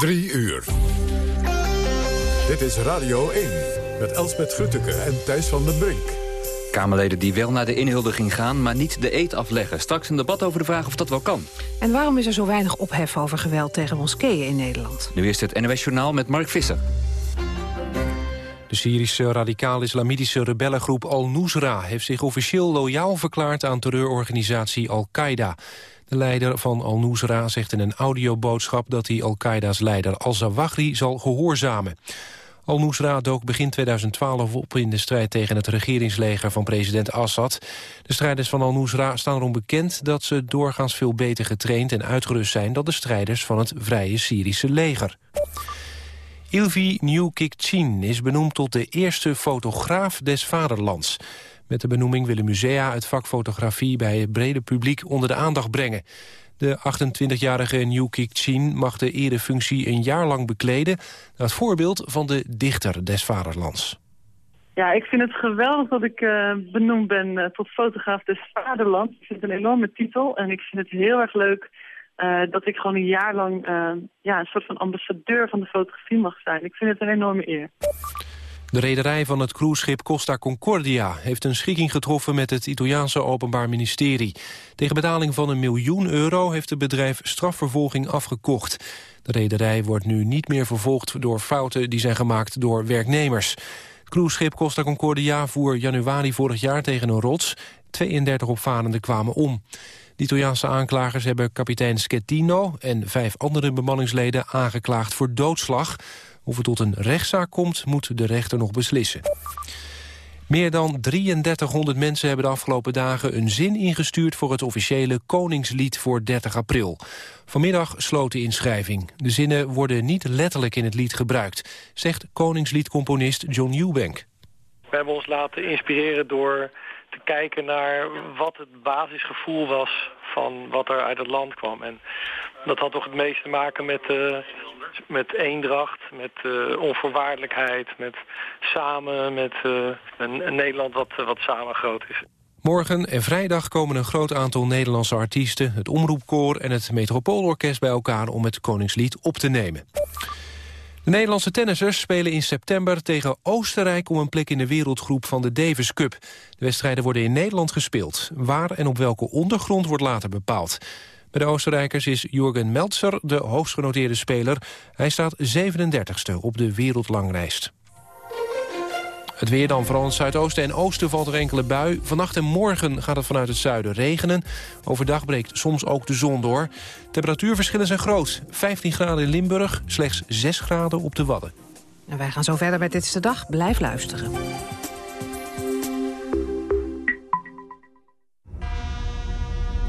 Drie uur. Dit is Radio 1 met Elsbeth Grutteke en Thijs van den Brink. Kamerleden die wel naar de inhuldiging gaan, maar niet de eet afleggen. Straks een debat over de vraag of dat wel kan. En waarom is er zo weinig ophef over geweld tegen moskeeën in Nederland? Nu is het NOS Journaal met Mark Visser. De Syrische radicaal-islamitische rebellengroep Al-Nusra... heeft zich officieel loyaal verklaard aan terreurorganisatie Al-Qaeda. De leider van Al-Nusra zegt in een audioboodschap... dat hij Al-Qaeda's leider Al-Zawahri zal gehoorzamen. Al-Nusra dook begin 2012 op in de strijd tegen het regeringsleger van president Assad. De strijders van Al-Nusra staan erom bekend dat ze doorgaans veel beter getraind en uitgerust zijn dan de strijders van het vrije Syrische leger. Ilvi Nieuw-Kikchin is benoemd tot de eerste fotograaf des vaderlands. Met de benoeming willen musea het vak fotografie bij het brede publiek onder de aandacht brengen. De 28-jarige New Kik-chin mag de erefunctie een jaar lang bekleden... naar het voorbeeld van de dichter des vaderlands. Ja, ik vind het geweldig dat ik uh, benoemd ben uh, tot fotograaf des vaderlands. Ik vind het een enorme titel en ik vind het heel erg leuk... Uh, dat ik gewoon een jaar lang ja, een soort van ambassadeur van de fotografie mag zijn. Ik vind het een enorme eer. De rederij van het cruiseschip Costa Concordia heeft een schikking getroffen met het Italiaanse Openbaar Ministerie. Tegen betaling van een miljoen euro heeft het bedrijf strafvervolging afgekocht. De rederij wordt nu niet meer vervolgd door fouten die zijn gemaakt door werknemers. Het cruiseschip Costa Concordia voer januari vorig jaar tegen een rots. 32 opvarenden kwamen om. De Italiaanse aanklagers hebben kapitein Schettino en vijf andere bemanningsleden aangeklaagd voor doodslag. Of het tot een rechtszaak komt, moet de rechter nog beslissen. Meer dan 3300 mensen hebben de afgelopen dagen een zin ingestuurd voor het officiële Koningslied voor 30 april. Vanmiddag sloot de inschrijving. De zinnen worden niet letterlijk in het lied gebruikt, zegt Koningsliedcomponist John Eubank. We hebben ons laten inspireren door te kijken naar wat het basisgevoel was van wat er uit het land kwam. En dat had toch het meest te maken met, uh, met eendracht, met uh, onvoorwaardelijkheid, met samen, met uh, een, een, Nederland wat, wat samen groot is. Morgen en vrijdag komen een groot aantal Nederlandse artiesten... het Omroepkoor en het Metropoolorkest bij elkaar om het Koningslied op te nemen. De Nederlandse tennissers spelen in september tegen Oostenrijk... om een plek in de wereldgroep van de Davis Cup. De wedstrijden worden in Nederland gespeeld. Waar en op welke ondergrond wordt later bepaald. Bij de Oostenrijkers is Jurgen Meltzer de hoogstgenoteerde speler. Hij staat 37ste op de wereldlanglijst. Het weer dan, vooral in zuidoosten en oosten valt er enkele bui. Vannacht en morgen gaat het vanuit het zuiden regenen. Overdag breekt soms ook de zon door. Temperatuurverschillen zijn groot. 15 graden in Limburg, slechts 6 graden op de Wadden. En wij gaan zo verder met Dit is de Dag. Blijf luisteren.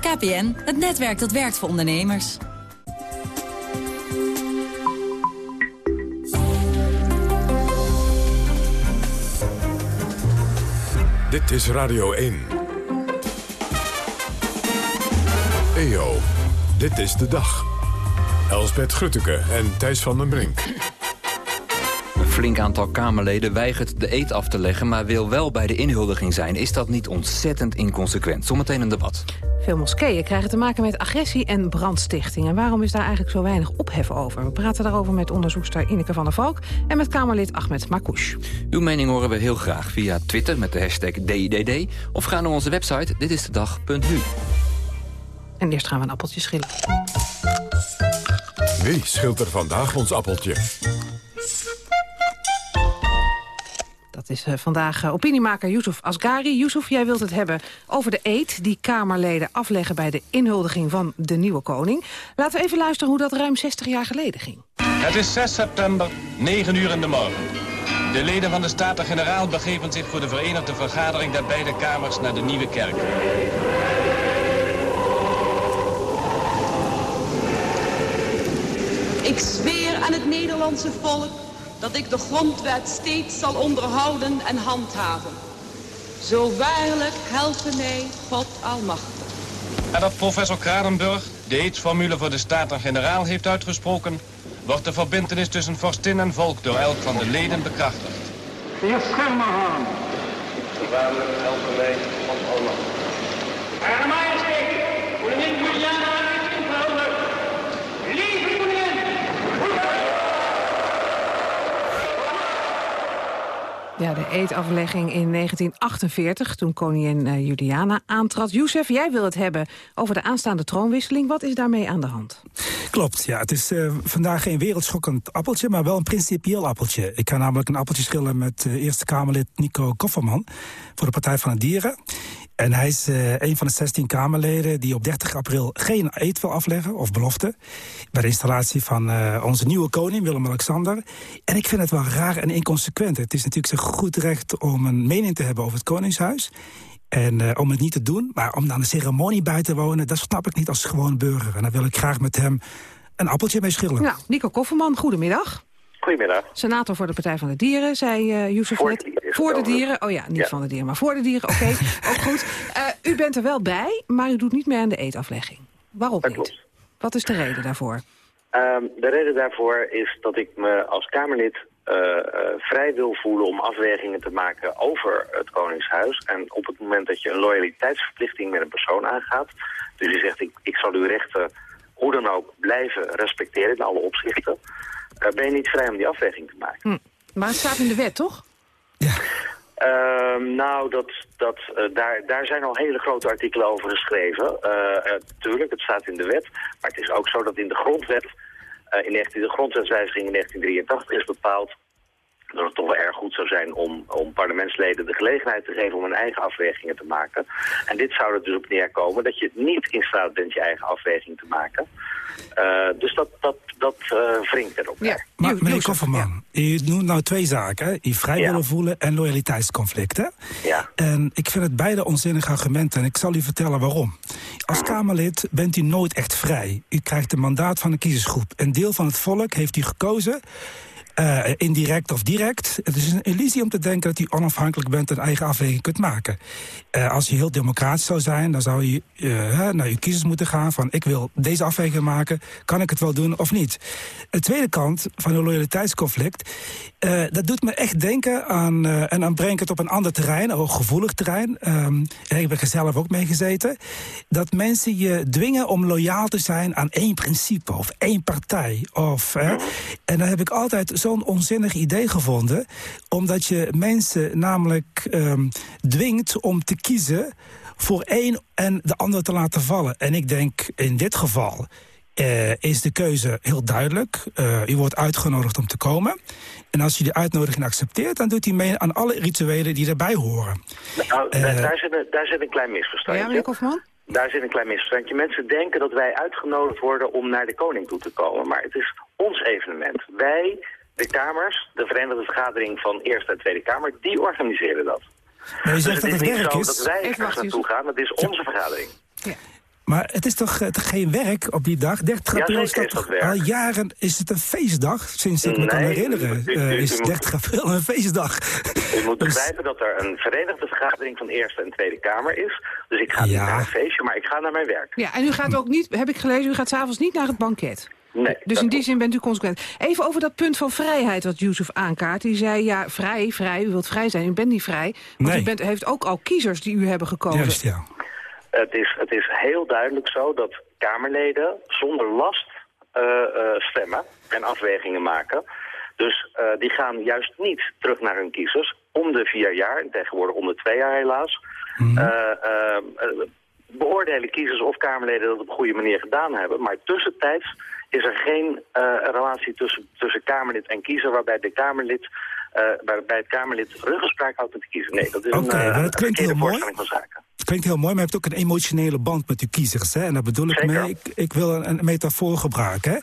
KPN, het netwerk dat werkt voor ondernemers. Dit is Radio 1. EO, dit is de dag. Elsbeth Grutteke en Thijs van den Brink. Een flink aantal Kamerleden weigert de eet af te leggen... maar wil wel bij de inhuldiging zijn. Is dat niet ontzettend inconsequent? Zometeen een debat. Veel moskeeën krijgen te maken met agressie en brandstichting. En waarom is daar eigenlijk zo weinig ophef over? We praten daarover met onderzoekster Ineke van der Valk... en met Kamerlid Ahmed Makouche. Uw mening horen we heel graag via Twitter met de hashtag DIDD... of ga naar onze website ditistedag.nu. En eerst gaan we een appeltje schillen. Wie schilt er vandaag ons appeltje? Dat is uh, vandaag uh, opiniemaker Yusuf Asgari. Yusuf, jij wilt het hebben over de eed die Kamerleden afleggen... bij de inhuldiging van de nieuwe koning. Laten we even luisteren hoe dat ruim 60 jaar geleden ging. Het is 6 september, 9 uur in de morgen. De leden van de Staten-Generaal begeven zich voor de verenigde vergadering... der beide kamers naar de Nieuwe Kerk. Ik zweer aan het Nederlandse volk dat ik de grondwet steeds zal onderhouden en handhaven. Zo waarlijk helpen mij God Almachtig. En dat professor Kradenburg de eetsformule voor de Staten-Generaal heeft uitgesproken... wordt de verbindenis tussen vorstin en volk door elk van de leden bekrachtigd. Heer Schermerhaan. Waarlijk helpen mij God Almachtig. Herr Majesteit, koningin Juliana is ingehuldigd. Lieve koningin! Ja, de eetaflegging in 1948, toen koningin uh, Juliana aantrad. Youssef, jij wil het hebben over de aanstaande troonwisseling. Wat is daarmee aan de hand? Klopt, ja. Het is uh, vandaag geen wereldschokkend appeltje, maar wel een principieel appeltje. Ik ga namelijk een appeltje schillen met uh, Eerste Kamerlid Nico Kofferman... voor de Partij van de Dieren. En hij is uh, een van de 16 Kamerleden die op 30 april geen eed wil afleggen, of belofte, bij de installatie van uh, onze nieuwe koning, Willem-Alexander. En ik vind het wel raar en inconsequent. Het is natuurlijk zijn goed recht om een mening te hebben over het Koningshuis. En uh, om het niet te doen, maar om dan de ceremonie bij te wonen... dat snap ik niet als gewoon burger. En dan wil ik graag met hem een appeltje mee schillen. Nou, Nico Kofferman, goedemiddag. Goedemiddag. Senator voor de Partij van de Dieren, zei uh, Youssef net. Voor de dieren. Oh ja, niet ja. van de dieren, maar voor de dieren. Oké, okay, ook goed. Uh, u bent er wel bij, maar u doet niet meer aan de eetaflegging. Waarom dat niet? Klopt. Wat is de reden daarvoor? Um, de reden daarvoor is dat ik me als Kamerlid uh, uh, vrij wil voelen om afwegingen te maken over het Koningshuis. En op het moment dat je een loyaliteitsverplichting met een persoon aangaat... dus je zegt, ik, ik zal uw rechten hoe dan ook blijven respecteren in alle opzichten... Uh, ben je niet vrij om die afweging te maken. Hm. Maar het staat in de wet, toch? Ja. Uh, nou, dat, dat, uh, daar, daar zijn al hele grote artikelen over geschreven. Tuurlijk, het staat in de wet. Maar het is ook zo dat in de grondwet, in 19, de grondwetswijziging in 1983 is bepaald dat het toch wel erg goed zou zijn om, om parlementsleden de gelegenheid te geven om hun eigen afwegingen te maken. En dit zou er dus op neerkomen dat je niet in staat bent je eigen afweging te maken. Uh, dus dat, dat, dat uh, wringt erop. Ja. Maar meneer Kofferman, ja. u noemt nou twee zaken. U vrij willen ja. voelen en loyaliteitsconflicten. Ja. En ik vind het beide onzinnige argumenten en ik zal u vertellen waarom. Als Kamerlid bent u nooit echt vrij. U krijgt een mandaat van een kiezersgroep. Een deel van het volk heeft u gekozen uh, indirect of direct. Het is een illusie om te denken dat u onafhankelijk bent en eigen afweging kunt maken. Uh, als je heel democratisch zou zijn, dan zou je uh, naar uw kiezers moeten gaan van ik wil deze afweging maken, kan ik het wel doen of niet? De tweede kant van een loyaliteitsconflict, dat doet me echt denken aan, en dan breng ik het op een ander terrein, een gevoelig terrein. Um, ik ben er zelf ook mee gezeten. Dat mensen je dwingen om loyaal te zijn aan één principe of één partij. Of, en dan heb ik altijd zo'n onzinnig idee gevonden. Omdat je mensen namelijk um, dwingt om te kiezen voor één en de ander te laten vallen. En ik denk in dit geval uh, is de keuze heel duidelijk. Uh, u wordt uitgenodigd om te komen. En als je die uitnodiging accepteert, dan doet hij mee aan alle rituelen die erbij horen. Nou, uh, daar, zit een, daar zit een klein misverstand. Ja, meneer Kofman? Daar zit een klein misverstandje. Mensen denken dat wij uitgenodigd worden om naar de koning toe te komen. Maar het is ons evenement. Wij, de Kamers, de Verenigde Vergadering van Eerste en Tweede Kamer, die organiseren dat. Maar je zegt dus dat het het is niet werk is. dat wij ergens naartoe gaan. Het is onze vergadering. Maar het is toch eh, geen werk op die dag? 30 Ja, april is dat toch dat al jaren is het een feestdag? Sinds ik me kan herinneren u- u- eh, u- is u moet- 30 april een feestdag. U moet begrijpen dat er een Verenigde Vergadering van Eerste en Tweede Kamer is. Dus ik ga niet naar een feestje, maar ik ga naar mijn werk. Ja, en u gaat ook niet, heb ik gelezen, u gaat s'avonds niet naar het banket. Nee, Dus in die zin bent u consequent. Even over dat punt van vrijheid wat Yusuf aankaart. Die zei, ja, vrij, vrij, u wilt vrij zijn, u bent niet vrij. Want Nee. u bent, heeft ook al kiezers die u hebben gekozen. Juist, ja. Het is, het is heel duidelijk zo dat Kamerleden zonder last eh, eh, stemmen en afwegingen maken. Dus eh, die gaan juist niet terug naar hun kiezers. Om de vier jaar, en tegenwoordig om de twee jaar helaas... Eh, beoordelen kiezers of Kamerleden dat op een goede manier gedaan hebben. Maar tussentijds is er geen eh, relatie tussen, tussen Kamerlid en kiezer... waarbij, de Kamerlid, eh, waarbij het Kamerlid ruggespraak houdt met de kiezer. Nee, dat is een, eh, dat klinkt een heel mooi. van zaken. Het klinkt heel mooi, maar je hebt ook een emotionele band met uw kiezers. Hè? En daar bedoel ik mee, ik, ik wil een, een metafoor gebruiken. Hè?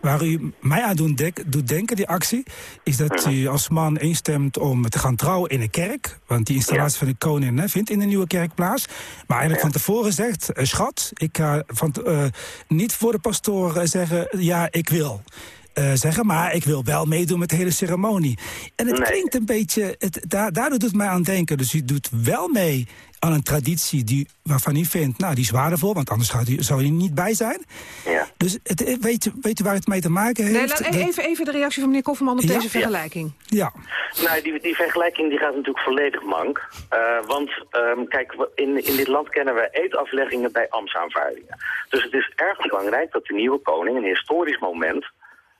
Waar u mij aan doet, dek- doet denken, die actie... is dat u als man instemt om te gaan trouwen in een kerk. Want die installatie van de koning hè, vindt in de nieuwe kerk plaats. Maar eigenlijk van tevoren zegt, eh, schat, ik ga van, eh, niet voor de pastoor zeggen... ja, ik wil. Eh, zeggen, maar ik wil wel meedoen met de hele ceremonie. En het klinkt een beetje, het, da- daardoor doet het mij aan denken. Dus u doet wel mee aan een traditie die, waarvan u vindt, nou, die is waardevol, want anders zou u, zou u er niet bij zijn. Ja. Dus het, eh, weet, u- weet u waar het mee te maken heeft? Nee, laat even, even de reactie van meneer Kofferman op Ja. deze vergelijking. Ja. Nou, die, die vergelijking die gaat natuurlijk volledig mank. Eh, want ehm, kijk, in, in dit land kennen we eetafleggingen bij ambtsaanvaardingen. Dus het is erg belangrijk dat de nieuwe koning, een historisch moment...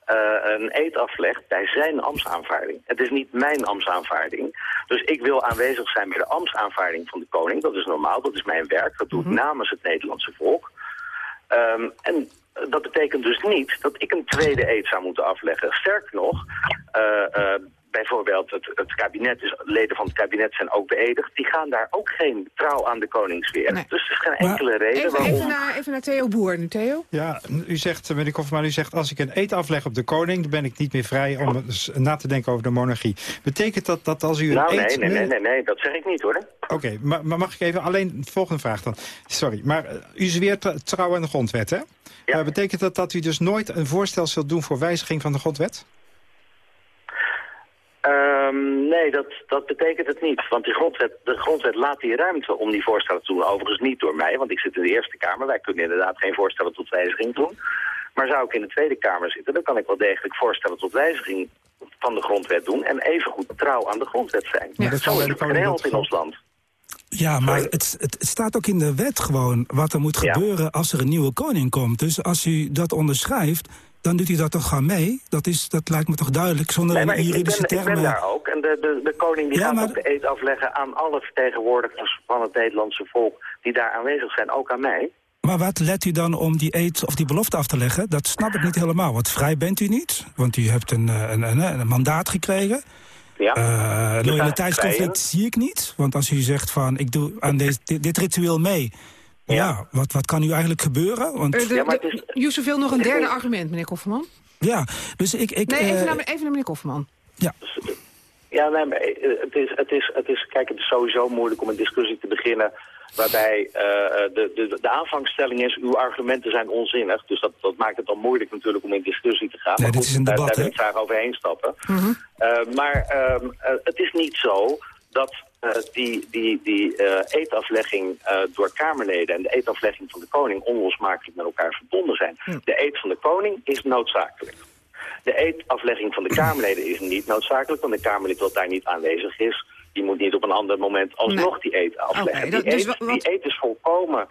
eh, een eet aflegt bij zijn ambtsaanvaarding. Het is niet mijn ambtsaanvaarding. Dus ik wil aanwezig zijn bij de ambtsaanvaarding van de koning. Dat is normaal, dat is mijn werk. Dat doe ik namens het Nederlandse volk. Ehm, en dat betekent dus niet dat ik een tweede eed zou moeten afleggen. Sterker nog, eh, bijvoorbeeld het, het kabinet, dus leden van het kabinet zijn ook beëdigd. Die gaan daar ook geen trouw aan de koningsweer. Dus er is geen enkele reden Even, waarom... even, naar, even naar Theo Boer nu, Theo. Ja, u zegt, meneer Kofferman, u zegt... als ik een eet afleg op de koning... dan ben ik niet meer vrij om eens na te denken over de monarchie. Betekent dat dat als u een Nou, nee, eed... nee, nee, nee, nee, dat zeg ik niet hoor. Oké, maar, maar mag ik even alleen de volgende vraag dan? Sorry, maar eh, u zweert eh, trouw aan de grondwet, hè? Ja. betekent dat dat u dus nooit een voorstel zult doen voor wijziging van de grondwet? Ehm, nee, dat, dat betekent het niet. Want die grondwet, de grondwet laat die ruimte om die voorstellen te doen. Overigens niet door mij, want ik zit in de Eerste Kamer. Wij kunnen inderdaad geen voorstellen tot wijziging doen. Maar zou ik in de Tweede Kamer zitten, dan kan ik wel degelijk voorstellen tot wijziging van de grondwet doen. En evengoed trouw aan de grondwet zijn. Maar dat Zo is het geregeld in ons land. Ja, maar het, het, het staat ook in de wet gewoon wat er moet gebeuren als er een nieuwe koning komt. Dus als u dat onderschrijft, dan doet u dat toch gewoon mee? Dat, is, dat lijkt me toch duidelijk, zonder Nee, maar ik, juridische ben, ik ben termen. daar ook. En de, de, de koning die Ja, gaat maar- ook de eed afleggen aan alle vertegenwoordigers van het Nederlandse volk die daar aanwezig zijn, ook aan mij. Maar wat let u dan om die eed of die belofte af te leggen? Dat snap ik niet helemaal. Want vrij bent u niet, want u hebt een, eh, een, een, een mandaat gekregen. Ja. Dus loyaliteitsconflict zie ik niet. Want als u zegt van, ik doe aan deze, dit, dit ritueel mee... Ja, wat, wat kan nu eigenlijk gebeuren? Want, Eh, Yusuf wil nog een derde argument, meneer Kofferman. ja, dus ik... ik Nee, eh, even, naar, even naar meneer Kofferman. Ja. Ja, nee, maar eh, het is, het, is, het is, kijk, het is sowieso moeilijk om een discussie te beginnen waarbij eh, de, de, de aanvangstelling is, uw argumenten zijn onzinnig. Dus dat, dat maakt het dan moeilijk natuurlijk om in discussie te gaan. Nee, maar dit is een daar- debat, daar wil hè? ik graag overheen stappen. Eh, maar ehm, eh, het is niet zo dat eh, die, die, die eh, eetaflegging eh, door Kamerleden en de eetaflegging van de koning onlosmakelijk met elkaar verbonden zijn. De eet van de koning is noodzakelijk. De eetaflegging van de Kamerleden is niet noodzakelijk, want de Kamerlid dat daar niet aanwezig is, die moet niet op een ander moment alsnog die eet afleggen. Oké, dat- die, dus eet, wa- wat- die eet is volkomen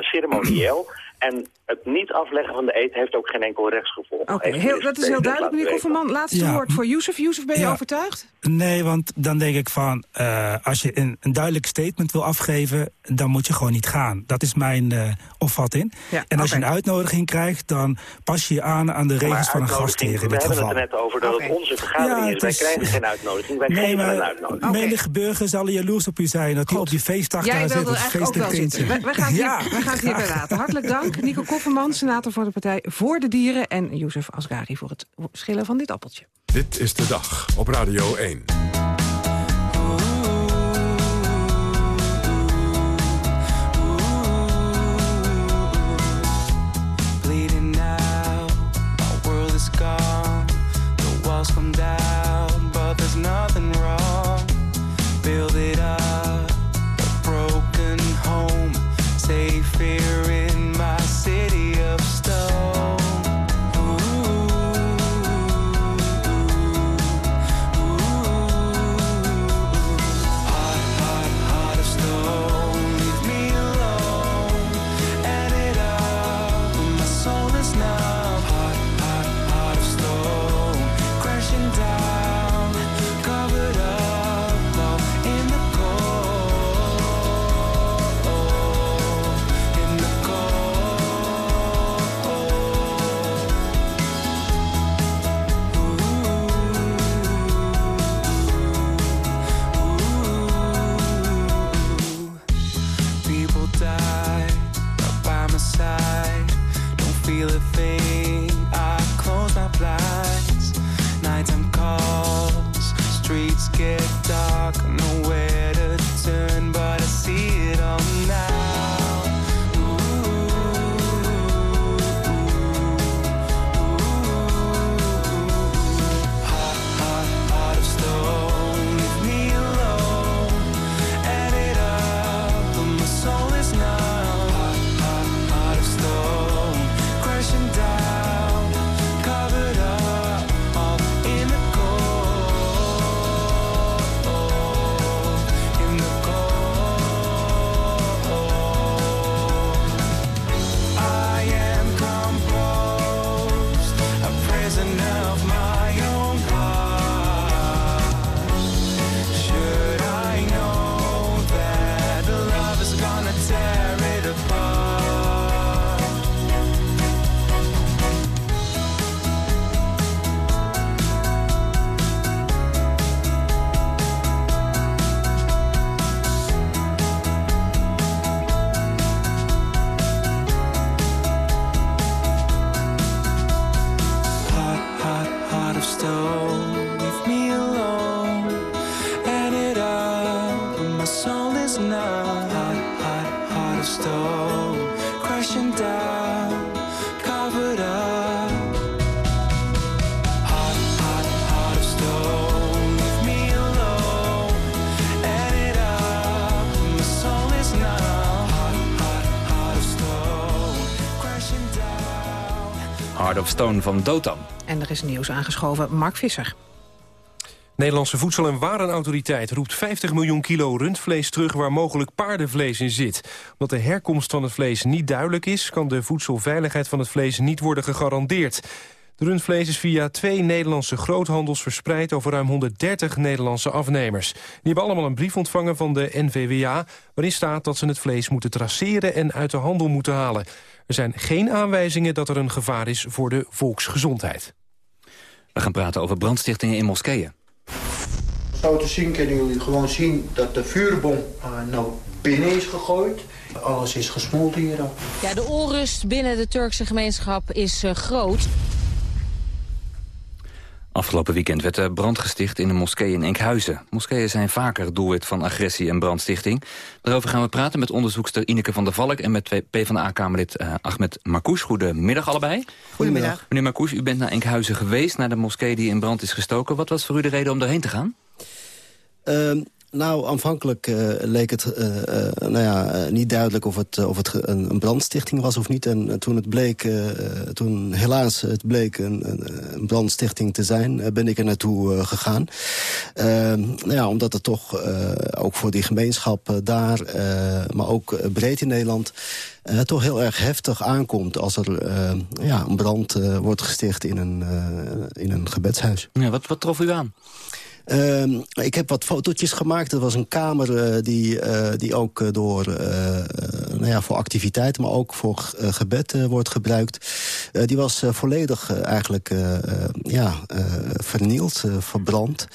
ceremonieel. En het niet afleggen van de eet heeft ook geen enkel rechtsgevolg. Oké, dat is heel duidelijk, meneer. Kofferman. Laatste Ja. woord voor Youssef. Youssef, ben je Ja. overtuigd? Nee, want dan denk ik van, eh, als je een, een duidelijk statement wil afgeven... dan moet je gewoon niet gaan. Dat is mijn eh, opvatting. Ja, en als je een uitnodiging krijgt, dan pas je je aan aan de regels van een gastheer in we dit hebben geval. het er net over dat het onze vergadering Ja, is. het Wij is- krijgen geen uitnodiging, wij Nee, geven een uitnodiging. zal jaloers op u zijn... dat hij op die feestdag Jij daar zit, wilde het eigenlijk ook wel feestelijk zitten. We, we gaan het hier, Ja, we gaan het hierbij laten. Hartelijk dank, Nico Kofferman, senator voor de Partij voor de Dieren... en Youssef Asgari voor het schillen van dit appeltje. Dit is de dag op Radio 1. Of Stone van Dotan. En er is nieuws aangeschoven, Mark Visser. Nederlandse Voedsel- en Warenautoriteit roept 50 miljoen kilo rundvlees terug waar mogelijk paardenvlees in zit. Omdat de herkomst van het vlees niet duidelijk is, kan de voedselveiligheid van het vlees niet worden gegarandeerd. De rundvlees is via twee Nederlandse groothandels verspreid over ruim 130 Nederlandse afnemers. Die hebben allemaal een brief ontvangen van de NVWA... waarin staat dat ze het vlees moeten traceren en uit de handel moeten halen. Er zijn geen aanwijzingen dat er een gevaar is voor de volksgezondheid. We gaan praten over brandstichtingen in moskeeën. Zo te zien kunnen jullie gewoon zien dat de vuurbom uh, nou binnen is gegooid. Alles is gesmolten hier. Ja, de onrust binnen de Turkse gemeenschap is uh, groot. Afgelopen weekend werd er brand gesticht in een moskee in Enkhuizen. Moskeeën zijn vaker doelwit van agressie en brandstichting. Daarover gaan we praten met onderzoekster Ineke van der Valk... en met PvdA-kamerlid uh, Ahmed Marcouch. Goedemiddag allebei. Goedemiddag. Meneer Marcouch, u bent naar Enkhuizen geweest... naar de moskee die in brand is gestoken. Wat was voor u de reden om daarheen te gaan? Uh, Nou, aanvankelijk uh, leek het uh, uh, nou ja, niet duidelijk of het, of het een, een, brandstichting was of niet. En toen het bleek, toen helaas het bleek een, een brandstichting te zijn, ben ik er naartoe gegaan. nou ja, omdat het toch ook voor die gemeenschap daar, maar ook breed in Nederland... toch heel erg heftig aankomt als er ja, een brand wordt gesticht in een, in een gebedshuis. Ja, wat, wat trof u aan? Uh, ik heb wat fotootjes gemaakt. Dat was een kamer uh, die, uh, die ook door, uh, nou ja, voor activiteiten, maar ook voor gebed wordt gebruikt. die was volledig eigenlijk ja, vernield, verbrand.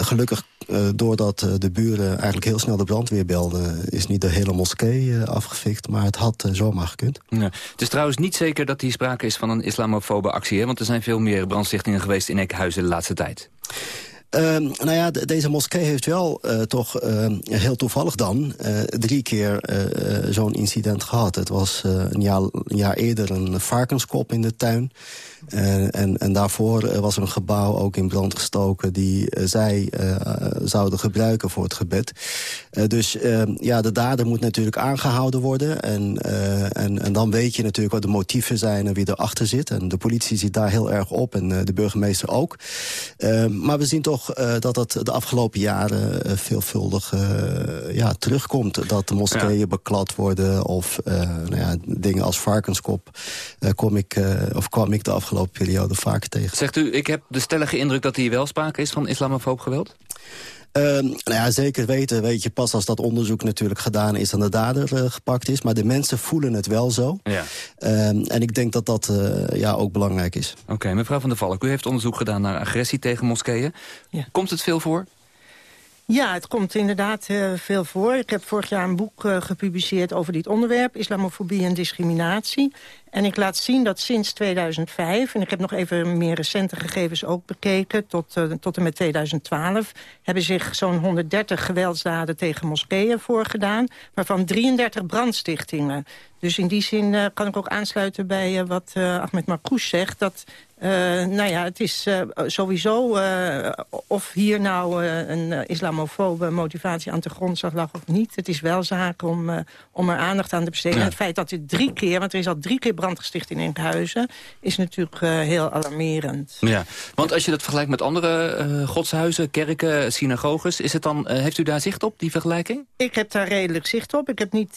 gelukkig doordat de buren eigenlijk heel snel de brandweer belden... is niet de hele moskee afgefikt, maar het had zomaar gekund. Ja. Het is trouwens niet zeker dat hier sprake is van een islamofobe actie... Hè? want er zijn veel meer brandstichtingen geweest in Eckhuizen de laatste tijd. Uh, nou ja, deze moskee heeft wel uh, toch uh, heel toevallig dan uh, drie keer zo'n incident gehad. Het was een jaar, een, jaar, eerder een varkenskop in de tuin. En, en, en, daarvoor was er een gebouw ook in brand gestoken... die zij zouden gebruiken voor het gebed. dus ja, de dader moet natuurlijk aangehouden worden. En, en, en, dan weet je natuurlijk wat de motieven zijn en wie erachter zit. En de politie zit daar heel erg op en de burgemeester ook. maar we zien toch dat het de afgelopen jaren veelvuldig ja, terugkomt. Dat de moskeeën ja. beklad worden of nou ja, dingen als varkenskop kom ik, of kwam ik de afgelopen periode vaak tegen. Zegt u, ik heb de stellige indruk dat hier wel sprake is van islamofoob geweld? Uh, nou ja, zeker weten, weet je, pas als dat onderzoek natuurlijk gedaan is... en de dader uh, gepakt is. Maar de mensen voelen het wel zo. Ja. Uh, en ik denk dat dat uh, ja, ook belangrijk is. Oké, mevrouw van der Valk, u heeft onderzoek gedaan naar agressie tegen moskeeën. Ja. Komt het veel voor? Ja, het komt inderdaad uh, veel voor. Ik heb vorig jaar een boek uh, gepubliceerd over dit onderwerp... islamofobie en discriminatie. En ik laat zien dat sinds 2005... en ik heb nog even meer recente gegevens ook bekeken... tot, uh, tot en met 2012... hebben zich zo'n 130 geweldsdaden tegen moskeeën voorgedaan... waarvan 33 brandstichtingen. Dus in die zin kan ik ook aansluiten bij wat Ahmed Marcouch zegt... dat uh, nou ja, het is uh, sowieso uh, of hier nou een islamofobe motivatie aan de grondslag lag of niet. Het is wel zaak om, om er aandacht aan te besteden. Ja. Het feit dat er drie keer, want er is al drie keer brand gesticht in Enkhuizen... is natuurlijk heel alarmerend. Ja, want als je dat vergelijkt met andere godshuizen, kerken, synagoges... Is het dan, heeft u daar zicht op, die vergelijking? Ik heb daar redelijk zicht op. Ik heb niet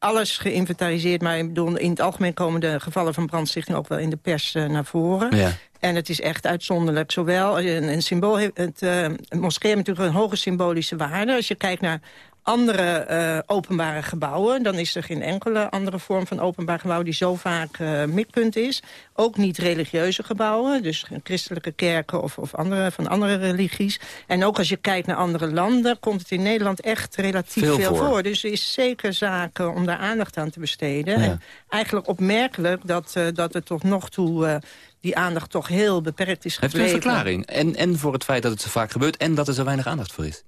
alles geïnventariseerd. Maar ik bedoel, in het algemeen komen de gevallen van brandstichting ook wel in de pers uh, naar voren. Ja. En het is echt uitzonderlijk. Zowel een, een symbool, het, uh, een moskee heeft natuurlijk een hoge symbolische waarde. Als je kijkt naar andere uh, openbare gebouwen... dan is er geen enkele andere vorm van openbaar gebouw... die zo vaak uh, mikpunt is. Ook niet religieuze gebouwen, dus christelijke kerken... of, of andere, van andere religies. En ook als je kijkt naar andere landen... komt het in Nederland echt relatief veel, veel voor. voor. Dus er is zeker zaken om daar aandacht aan te besteden. Ja. En eigenlijk opmerkelijk dat, uh, dat er tot nog toe die aandacht toch heel beperkt is gebleven. Heeft u een verklaring? En, en voor het feit dat het zo vaak gebeurt... en dat er zo weinig aandacht voor is?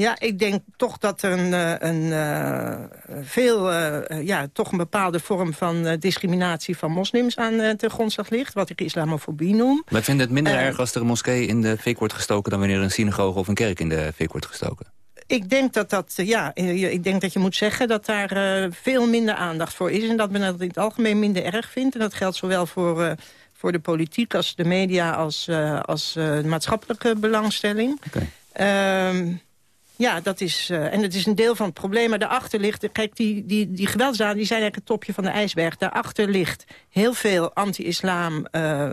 Ja, ik denk toch dat er een, een uh, veel, uh, ja, toch een bepaalde vorm van discriminatie van moslims aan de grondslag ligt. Wat ik islamofobie noem. Wij vinden het minder erg als er een moskee in de fik wordt gestoken... dan wanneer een synagoge of een kerk in de fik wordt gestoken. Ik denk dat dat, ja, ik denk dat je moet zeggen dat daar veel minder aandacht voor is. En dat men dat in het algemeen minder erg vindt. En dat geldt zowel voor voor de politiek als de media als, als maatschappelijke belangstelling. Okay. Um, ja, dat is, uh, en het is een deel van het probleem. Maar daarachter ligt, kijk, die, die, die die zijn eigenlijk het topje van de ijsberg. Daarachter ligt heel veel anti-islam uh,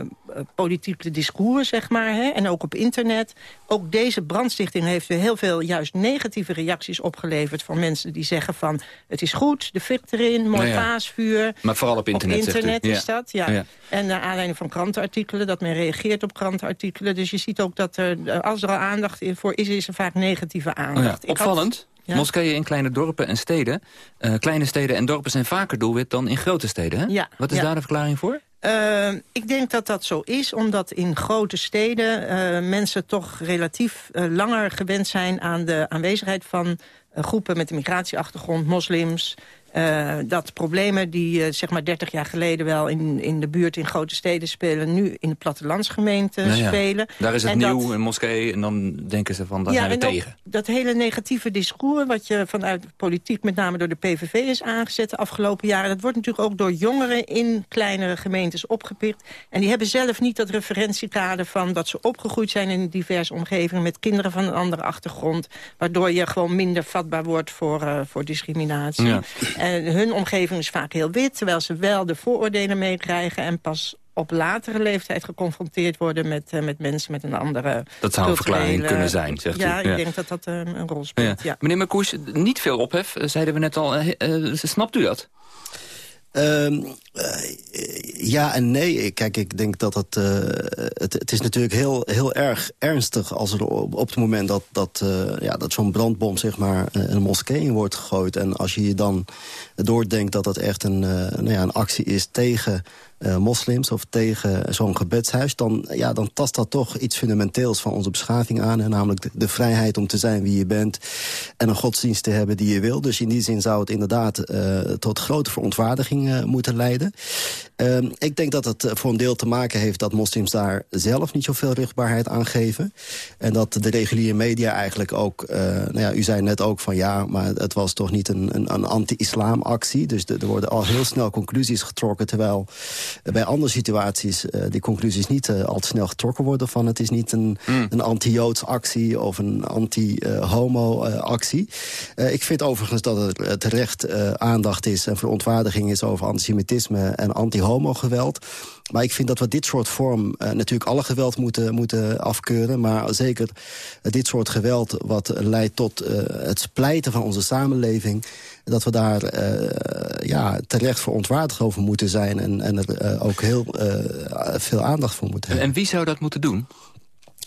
politieke discours, zeg maar. Hè, en ook op internet. Ook deze brandstichting heeft weer heel veel juist negatieve reacties opgeleverd... van mensen die zeggen van, het is goed, de fik erin, mooi nou ja. paasvuur. Maar vooral op internet, Op internet is ja. dat, ja. ja. En naar aanleiding van krantenartikelen, dat men reageert op krantenartikelen. Dus je ziet ook dat er, als er al aandacht voor is, is er vaak negatieve aandacht. Oh ja, opvallend. Ja? Moskeeën in kleine dorpen en steden. Uh, kleine steden en dorpen zijn vaker doelwit dan in grote steden. Hè? Ja, Wat is daar de verklaring voor? Uh, ik denk dat dat zo is, omdat in grote steden uh, mensen toch relatief uh, langer gewend zijn aan de aanwezigheid van groepen met een migratieachtergrond, moslims, eh, dat problemen die eh, zeg maar 30 jaar geleden wel in, in de buurt in grote steden spelen... nu in de plattelandsgemeente Nou ja, spelen. Daar is het En nieuw, dat- een moskee, en dan denken ze van, daar zijn we tegen. dat hele negatieve discours... wat je vanuit politiek, met name door de PVV, is aangezet de afgelopen jaren... dat wordt natuurlijk ook door jongeren in kleinere gemeentes opgepikt. En die hebben zelf niet dat referentiekader van... dat ze opgegroeid zijn in diverse omgevingen... met kinderen van een andere achtergrond... waardoor je gewoon minder vatbaar wordt voor, eh, voor discriminatie. Ja. En hun omgeving is vaak heel wit... terwijl ze wel de vooroordelen meekrijgen... en pas op latere leeftijd geconfronteerd worden met, eh, met mensen met een andere Dat zou een verklaring kunnen zijn, zegt ja, u. Ja. ik denk dat dat eh, een rol speelt. Ja. Meneer Marcouch, niet veel ophef, eh, zeiden we net al. Snapt u dat? Ehm, eh, ja en nee. Kijk, ik denk dat het, eh, het... Het is natuurlijk heel, heel erg ernstig als er op, op het moment dat, dat, eh, ja, dat zo'n brandbom zeg maar, een moskee in wordt gegooid. En als je je dan doordenkt dat het echt een, nou ja, een actie is tegen eh, moslims of tegen zo'n gebedshuis... Dan, ja, dan tast dat toch iets fundamenteels van onze beschaving aan. Namelijk de, vrijheid om te zijn wie je bent... en een godsdienst te hebben die je wil. Dus in die zin zou het inderdaad eh, tot grote verontwaardiging eh, moeten leiden. Ehm, ik denk dat het voor een deel te maken heeft dat moslims daar zelf niet zoveel rugbaarheid aan geven. En dat de reguliere media eigenlijk ook... nou ja, u zei net ook van ja, maar het was toch niet een, een, een anti-islam actie. Dus er worden al heel snel conclusies getrokken... terwijl bij andere situaties eh, die conclusies niet eh, al te snel getrokken worden... van het is niet een, een anti-Joods actie of een anti-homo-actie. Eh, ik vind overigens dat er eh, terecht eh, aandacht is en verontwaardiging is... over antisemitisme en anti-homo-geweld. Maar ik vind dat we dit soort vorm eh, natuurlijk alle geweld moeten, moeten afkeuren. Maar zeker dit soort geweld wat leidt tot eh, het splijten van onze samenleving... dat we daar eh, ja, terecht verontwaardigd over moeten zijn... en, en er ook heel veel aandacht voor moeten En, hebben. en wie zou dat moeten doen?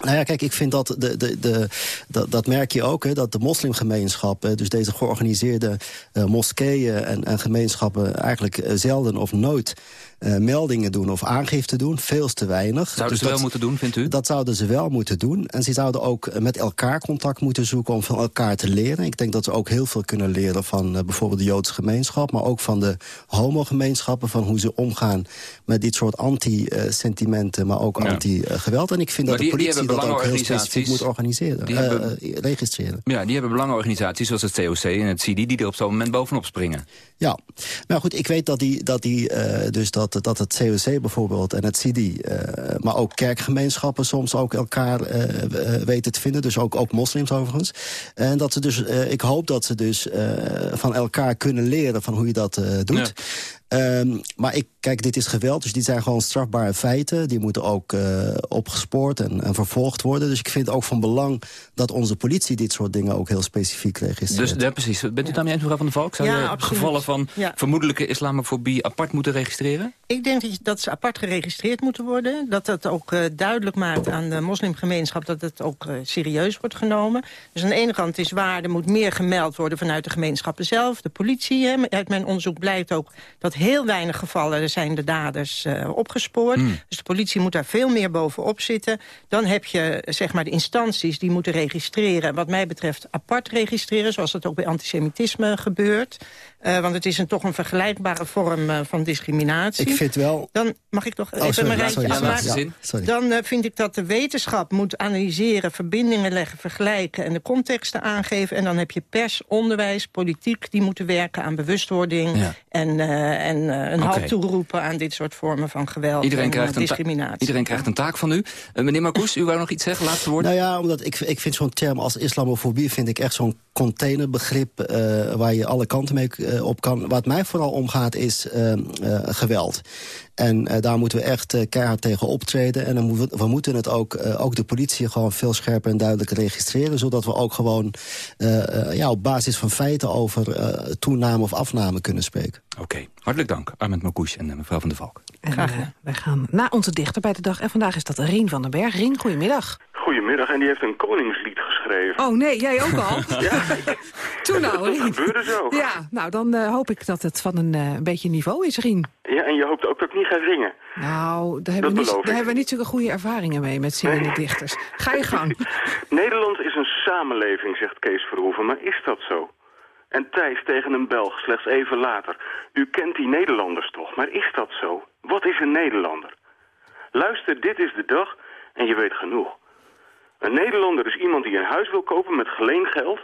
Nou ja, kijk, ik vind dat, de, de, de, dat, dat merk je ook, hè, dat de moslimgemeenschap... eh, dus deze georganiseerde moskeeën en, en gemeenschappen... eigenlijk zelden of nooit eh, meldingen doen of aangifte doen. Veel te weinig. Zouden Dus ze wel dat- moeten doen, vindt u? dat zouden ze wel moeten doen. En ze zouden ook eh, met elkaar contact moeten zoeken om van elkaar te leren. Ik denk dat ze ook heel veel kunnen leren van eh, bijvoorbeeld de Joodse gemeenschap... maar ook van de homogemeenschappen, van hoe ze omgaan met dit soort anti-sentimenten... maar ook Ja. anti-geweld. En ik vind Maar dat de die- politie dat ook heel specifiek moet organiseren, Die hebben- registreren. Ja, die hebben belangenorganisaties zoals het COC en het CIDI... die er op zo'n moment bovenop springen. Ja, maar goed, ik weet dat, die, dat, die, dus dat, dat het COC bijvoorbeeld en het CIDI... eh, maar ook kerkgemeenschappen soms ook elkaar eh, eh, weten te vinden. Dus ook, ook moslims overigens. En dat ze dus, ik hoop dat ze dus van elkaar kunnen leren van hoe je dat doet. Ehm, maar ik, kijk, dit is geweld, dus die zijn gewoon strafbare feiten. Die moeten ook eh, opgespoord en, en vervolgd worden. Dus ik vind het ook van belang dat onze politie dit soort dingen ook heel specifiek registreert. Dus ja, precies. Bent u het daarmee eens, mevrouw Van der Valk? Zou Ja, je absoluut. gevallen van Ja. vermoedelijke islamofobie apart moeten registreren? Ik denk dat, je- dat ze apart geregistreerd moeten worden. Dat dat ook eh, duidelijk maakt aan de moslimgemeenschap... dat het ook eh, serieus wordt genomen. Dus aan de ene kant is waar, er moet meer gemeld worden... vanuit de gemeenschappen zelf, de politie. Hè. Uit mijn onderzoek blijkt ook dat heel weinig gevallen... zijn de daders eh, opgespoord. Hmm. Dus de politie moet daar veel meer bovenop zitten. Dan heb je zeg maar, de instanties die moeten registreren. Wat mij betreft apart registreren... zoals dat ook bij antisemitisme gebeurt. Eh, want het is een, toch een vergelijkbare vorm eh, van discriminatie. Ik vind wel... Dan mag ik toch Oh, even sorry, rijtje sorry. Sorry. Dan eh, vind ik dat de wetenschap moet analyseren, verbindingen leggen, vergelijken en de contexten aangeven. En dan heb je pers, onderwijs, politiek, die moeten werken aan bewustwording Ja. en, eh, en eh, een Oké. halt toeroepen aan dit soort vormen van geweld Iedereen en krijgt, een ta- discriminatie. iedereen krijgt een taak van u. Meneer Marcouch, u wou nog iets zeggen? Laatste woord? Nou ja, omdat ik, ik vind zo'n term als islamofobie... vind ik echt zo'n containerbegrip eh, waar je alle kanten mee eh, op kan. Wat mij vooral omgaat is eh, eh, geweld. En eh, daar moeten we echt eh, keihard tegen optreden. En dan moeten we, we moeten het ook, eh, ook de politie gewoon veel scherper en duidelijker registreren. Zodat we ook gewoon eh, eh, ja, op basis van feiten over eh, toename of afname kunnen spreken. Oké, hartelijk dank. Armand Marcouch en mevrouw Van der Valk. En wij gaan naar onze dichter bij de dag. En vandaag is dat Rien van den Berg. Rien, goedemiddag. Goedemiddag, en die heeft een koningslied geschreven. Oh nee, jij ook al? Ja, Toen nou, dat Rien. gebeurde zo. Ja, nou dan eh, hoop ik dat het van een eh, beetje niveau is, Rien. Ja, en je hoopt ook dat ik niet ga zingen. Nou, daar hebben, we niet, daar hebben we niet zulke goede ervaringen mee met zingende Nee. dichters. Ga je gang. Nederland is een samenleving, zegt Kees Verhoeven, maar is dat zo? En Thijs tegen een Belg, slechts even later. U kent die Nederlanders toch, maar is dat zo? Wat is een Nederlander? Luister, dit is de dag en je weet genoeg. Een Nederlander is iemand die een huis wil kopen met geleengeld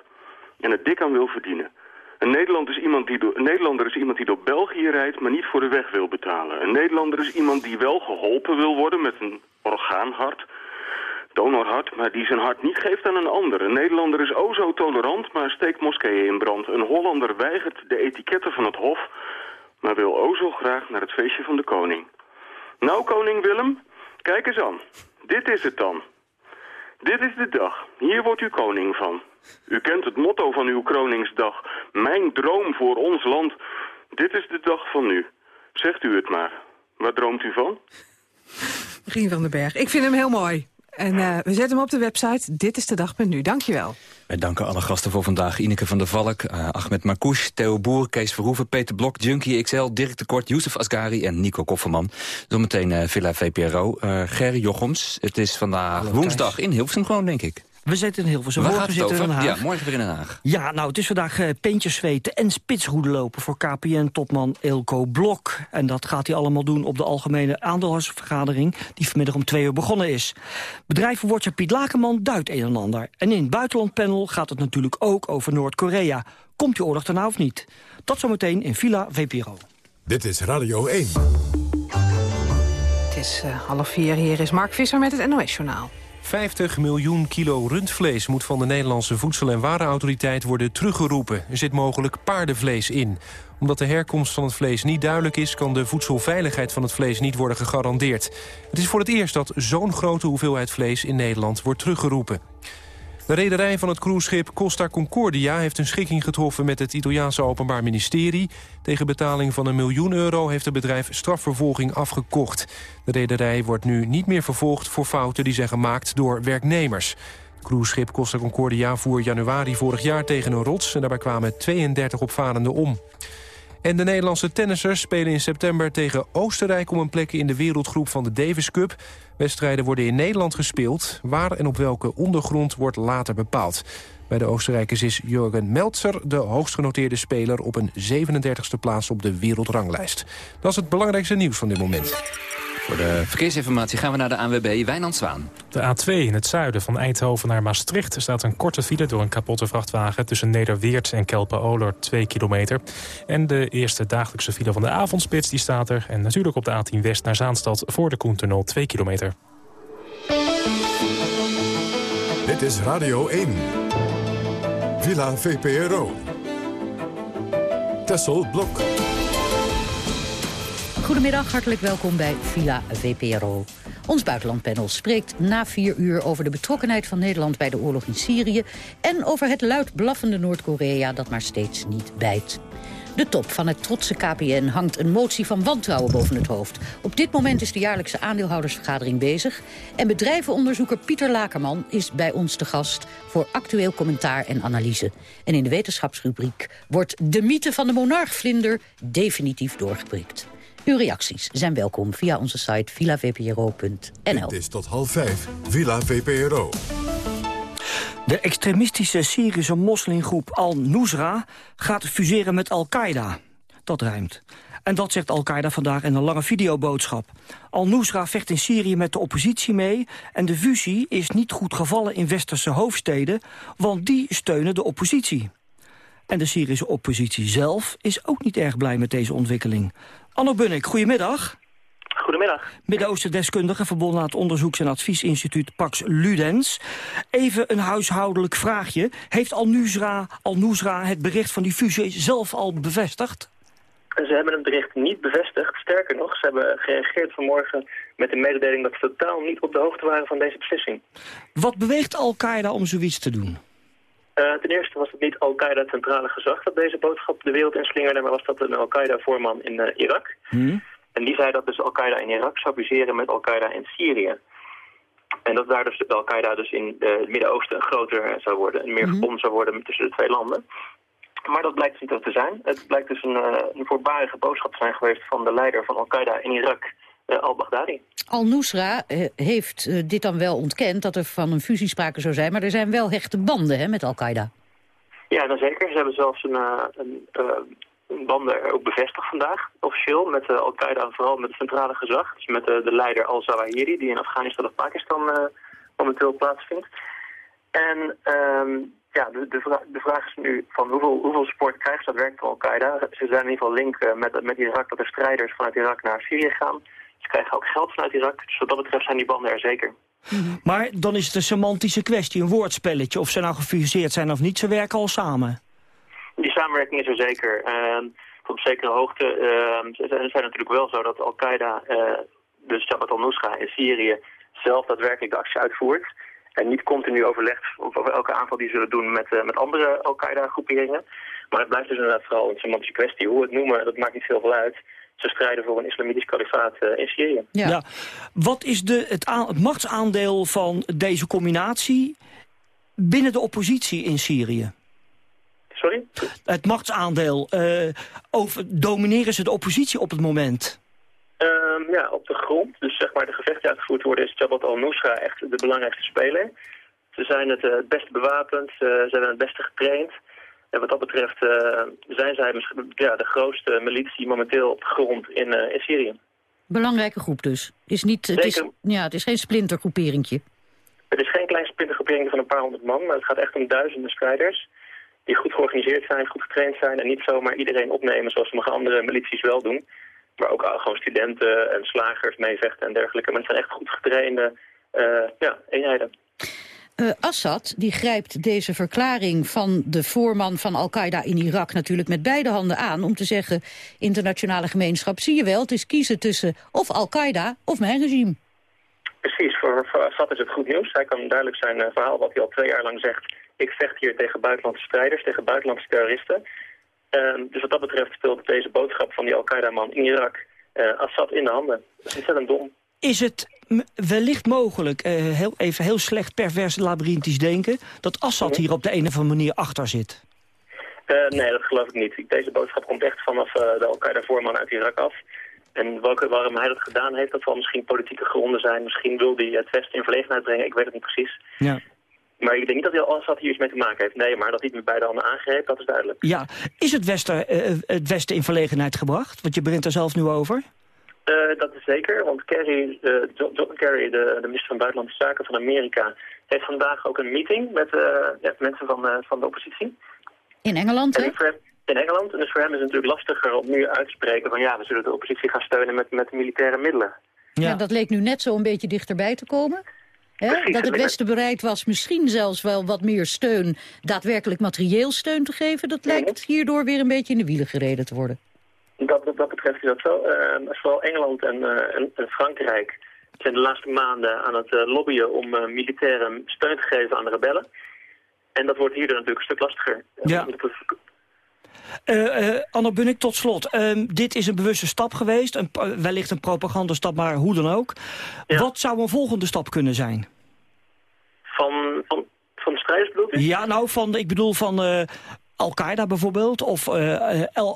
en het dik aan wil verdienen. Een, Nederland is iemand die door, een Nederlander is iemand die door België rijdt, maar niet voor de weg wil betalen. Een Nederlander is iemand die wel geholpen wil worden met een orgaanhart, donorhart, maar die zijn hart niet geeft aan een ander. Een Nederlander is o zo tolerant, maar steekt moskeeën in brand. Een Hollander weigert de etiketten van het hof, maar wil o zo graag naar het feestje van de koning. Nou, koning Willem, kijk eens aan. Dit is het dan. Dit is de dag. Hier wordt u koning van. U kent het motto van uw kroningsdag. Mijn droom voor ons land. Dit is de dag van nu. Zegt u het maar. Waar droomt u van? Rien van den Berg. Ik vind hem heel mooi. En eh, we zetten hem op de website. Dit is de dag.nu. Dankjewel. Wij danken alle gasten voor vandaag. Ineke van der Valk, eh, Ahmed Marcouch, Theo Boer, Kees Verhoeven, Peter Blok, Junkie XL, Dirk de Kort, Youssef Asgari en Nico Kofferman. Zometeen eh Villa VPRO. Eh Gerry Jochems, het is vandaag Hallo, woensdag in Hilversum gewoon, denk ik. We zitten in Hilversum. Waar Morgen zitten we in? Den Haag. Ja, morgen weer in Den Haag. Ja, nou, het is vandaag uh, peentjes zweten en spitsroeden lopen voor KPN-topman Ilko Blok. En dat gaat hij allemaal doen op de algemene aandeelhoudersvergadering... die vanmiddag om twee uur begonnen is. Bedrijvenwatcher Piet Lakenman duidt een en ander. En in het buitenlandpanel gaat het natuurlijk ook over Noord-Korea. Komt die oorlog er nou of niet? Dat zometeen in Villa VPRO. Dit is Radio 1. Het is eh, half vier. Hier is Mark Visser met het NOS-journaal. 50 miljoen kilo rundvlees moet van de Nederlandse Voedsel- en Warenautoriteit worden teruggeroepen. Er zit mogelijk paardenvlees in. Omdat de herkomst van het vlees niet duidelijk is... kan de voedselveiligheid van het vlees niet worden gegarandeerd. Het is voor het eerst dat zo'n grote hoeveelheid vlees in Nederland wordt teruggeroepen. De rederij van het cruiseschip Costa Concordia heeft een schikking getroffen met het Italiaanse Openbaar Ministerie. Tegen betaling van een miljoen euro heeft het bedrijf strafvervolging afgekocht. De rederij wordt nu niet meer vervolgd voor fouten die zijn gemaakt door werknemers. Het cruiseschip Costa Concordia voer januari vorig jaar tegen een rots... en daarbij kwamen 32 opvarenden om. En de Nederlandse tennissers spelen in september tegen Oostenrijk... om een plek in de wereldgroep van de Davis Cup. Wedstrijden worden in Nederland gespeeld. Waar en op welke ondergrond wordt later bepaald. Bij de Oostenrijkers is Jurgen Meltzer de hoogst genoteerde speler... op een 37e plaats op de wereldranglijst. Dat is het belangrijkste nieuws van dit moment. Voor de verkeersinformatie gaan we naar de ANWB Wijnand Zwaan. De A2 in het zuiden van Eindhoven naar Maastricht staat een korte file door een kapotte vrachtwagen tussen Nederweert en Kelpen-Oler 2 kilometer. En de eerste dagelijkse file van de avondspits die staat er. En natuurlijk op de A10 West naar Zaanstad voor de Koentunnel 2 kilometer. Dit is Radio 1. Villa VPRO. Tessel Blok. Goedemiddag, hartelijk welkom bij Villa VPRO. Ons buitenlandpanel spreekt na vier uur over de betrokkenheid van Nederland bij de oorlog in Syrië... en over het luid blaffende Noord-Korea dat maar steeds niet bijt. De top van het trotse KPN hangt een motie van wantrouwen boven het hoofd. Op dit moment is de jaarlijkse aandeelhoudersvergadering bezig... en bedrijvenonderzoeker Pieter Lakerman is bij ons te gast... voor actueel commentaar en analyse. En in de wetenschapsrubriek wordt de mythe van de monarchvlinder... definitief doorgeprikt. Uw reacties zijn welkom via onze site villavpro.nl. Het is tot half vijf. Villa VPRO. De extremistische Syrische moslimgroep Al-Nusra gaat fuseren met Al-Qaeda. Dat rijmt. En dat zegt Al-Qaeda vandaag in een lange videoboodschap. Al-Nusra vecht in Syrië met de oppositie mee... en de fusie is niet goed gevallen in westerse hoofdsteden... want die steunen de oppositie. En de Syrische oppositie zelf is ook niet erg blij met deze ontwikkeling. Anno Bunnik, goedemiddag. Goedemiddag. Midden-Oosten deskundige verbonden aan het onderzoeks- en adviesinstituut Pax Ludens. Even een huishoudelijk vraagje. Heeft Al-Nusra Al het bericht van die fusie zelf al bevestigd? Ze hebben het bericht niet bevestigd. Sterker nog, ze hebben gereageerd vanmorgen met de mededeling dat ze totaal niet op de hoogte waren van deze beslissing. Wat beweegt Al-Qaeda om zoiets te doen? Uh, ten eerste was het niet Al-Qaeda het centrale gezag dat deze boodschap de wereld inslingerde, maar was dat een Al-Qaeda-voorman in uh, Irak. Hmm? En die zei dat dus Al-Qaeda in Irak zou fuseren met Al-Qaeda in Syrië. En dat daar dus Al-Qaeda dus in het Midden-Oosten groter zou worden en meer Mhm. verbonden zou worden tussen de twee landen. Maar dat blijkt dus niet zo te zijn. Het blijkt dus een, uh, een voorbarige boodschap te zijn geweest van de leider van Al-Qaeda in Irak, uh, al-Baghdadi. Al-Nusra uh, heeft dit dan wel ontkend dat er van een fusie sprake zou zijn... maar er zijn wel hechte banden hè, met Al-Qaeda. Ja, dan zeker. Ze hebben zelfs een, eh, een, eh, een banden ook bevestigd vandaag, officieel, met uh, Al-Qaeda en vooral met het centrale gezag. Dus met de leider al-Zawahiri, die in Afghanistan of Pakistan momenteel plaatsvindt. En ehm, ja, de, de, vraag, de, vraag is nu van hoeveel, hoeveel support krijgt dat werkt van Al-Qaeda? Ze zijn in ieder geval link met, met Irak dat er strijders vanuit Irak naar Syrië gaan. Ze krijgen ook geld vanuit Irak, dus wat dat betreft zijn die banden er zeker. Maar dan is het een semantische kwestie, een woordspelletje. Of ze nou gefuseerd zijn of niet, ze werken al samen. Die samenwerking is er zeker. Uh, tot op zekere hoogte uh, het zijn natuurlijk wel zo dat Al-Qaeda, uh, dus Jabhat al-Nusra in Syrië, zelf daadwerkelijk de actie uitvoert. En niet continu overlegt over elke aanval die ze zullen doen met, uh, met andere Al-Qaeda-groeperingen. Maar het blijft dus inderdaad vooral een semantische kwestie. Hoe het noemen, dat maakt niet veel uit. Ze strijden voor een islamitisch kalifaat uh, in Syrië. Ja. ja. Wat is de, het, het machtsaandeel van deze combinatie binnen de oppositie in Syrië? Sorry? Het machtsaandeel. Uh, over, domineren ze de oppositie op het moment? Um, ja, op de grond. Dus zeg maar de gevechten die uitgevoerd worden is Jabhat al-Nusra echt de belangrijkste speler. Ze zijn het, uh, het beste bewapend, uh, ze zijn het beste getraind. En wat dat betreft uh, zijn zij misschien ja, de grootste militie momenteel op de grond in, in Syrië. Belangrijke groep dus. Is niet, het, is, ja, het is geen splintergroeperingje. Het is geen klein splintergroepering van een paar honderd man, maar het gaat echt om duizenden strijders die goed georganiseerd zijn, goed getraind zijn en niet zomaar iedereen opnemen zoals sommige andere milities wel doen. Maar ook gewoon studenten en slagers meevechten en dergelijke. Maar het zijn echt goed getrainde uh, ja, eenheden. Uh, Assad die grijpt deze verklaring van de voorman van Al-Qaeda in Irak natuurlijk met beide handen aan om te zeggen, internationale gemeenschap, zie je wel, het is kiezen tussen of Al-Qaeda of mijn regime. Precies, voor, Assad is het goed nieuws. Hij kan duidelijk zijn uh, verhaal wat hij al twee jaar lang zegt. Ik vecht hier tegen buitenlandse strijders, tegen buitenlandse terroristen. Uh, dus wat dat betreft speelt deze boodschap van die Al-Qaeda-man in Irak uh, Assad in de handen. Dat is ontzettend dom. Is het wellicht mogelijk, uh, heel, even heel slecht pervers labyrinthisch denken... dat Assad hier op de een of andere manier achter zit? Uh, nee, dat geloof ik niet. Deze boodschap komt echt vanaf uh, de Al-Qaeda-voorman uit Irak af. En welke, waarom hij dat gedaan heeft, dat zal misschien politieke gronden zijn. Misschien wil hij het Westen in verlegenheid brengen, ik weet het niet precies. Ja. Maar ik denk niet dat hij Assad hier iets mee te maken heeft. Nee, maar dat hij het met beide handen aangreep, dat is duidelijk. Ja, is het Westen, uh, het Westen in verlegenheid gebracht? Want je begint er zelf nu over. Uh, dat is zeker, want Kerry, uh, John Kerry, de, de minister van Buitenlandse Zaken van Amerika... heeft vandaag ook een meeting met uh, ja, mensen van, van de oppositie. In Engeland, hè? In Engeland. En dus voor hem is het natuurlijk lastiger om nu uit te spreken van... ja, we zullen de oppositie gaan steunen met, met militaire middelen. Ja. ja, dat leek nu net zo een beetje dichterbij te komen. Precies, dat het Westen bereid was misschien zelfs wel wat meer steun, daadwerkelijk materieel steun te geven. Dat lijkt hierdoor weer een beetje in de wielen gereden te worden. Dat, dat, dat betreft is dat zo. Uh, vooral Engeland en, uh, en, en, Frankrijk zijn de laatste maanden aan het uh, lobbyen om militaire steun te geven aan de rebellen. En dat wordt hierdoor natuurlijk een stuk lastiger. Ja. Uh, Anne Bunnik, tot slot. Uh, dit is een bewuste stap geweest. Een, wellicht een propagandastap, maar hoe dan ook. Ja. Wat zou een volgende stap kunnen zijn? Van, van, van strijders? Ja, nou, van, ik bedoel van uh, Al-Qaeda bijvoorbeeld. Of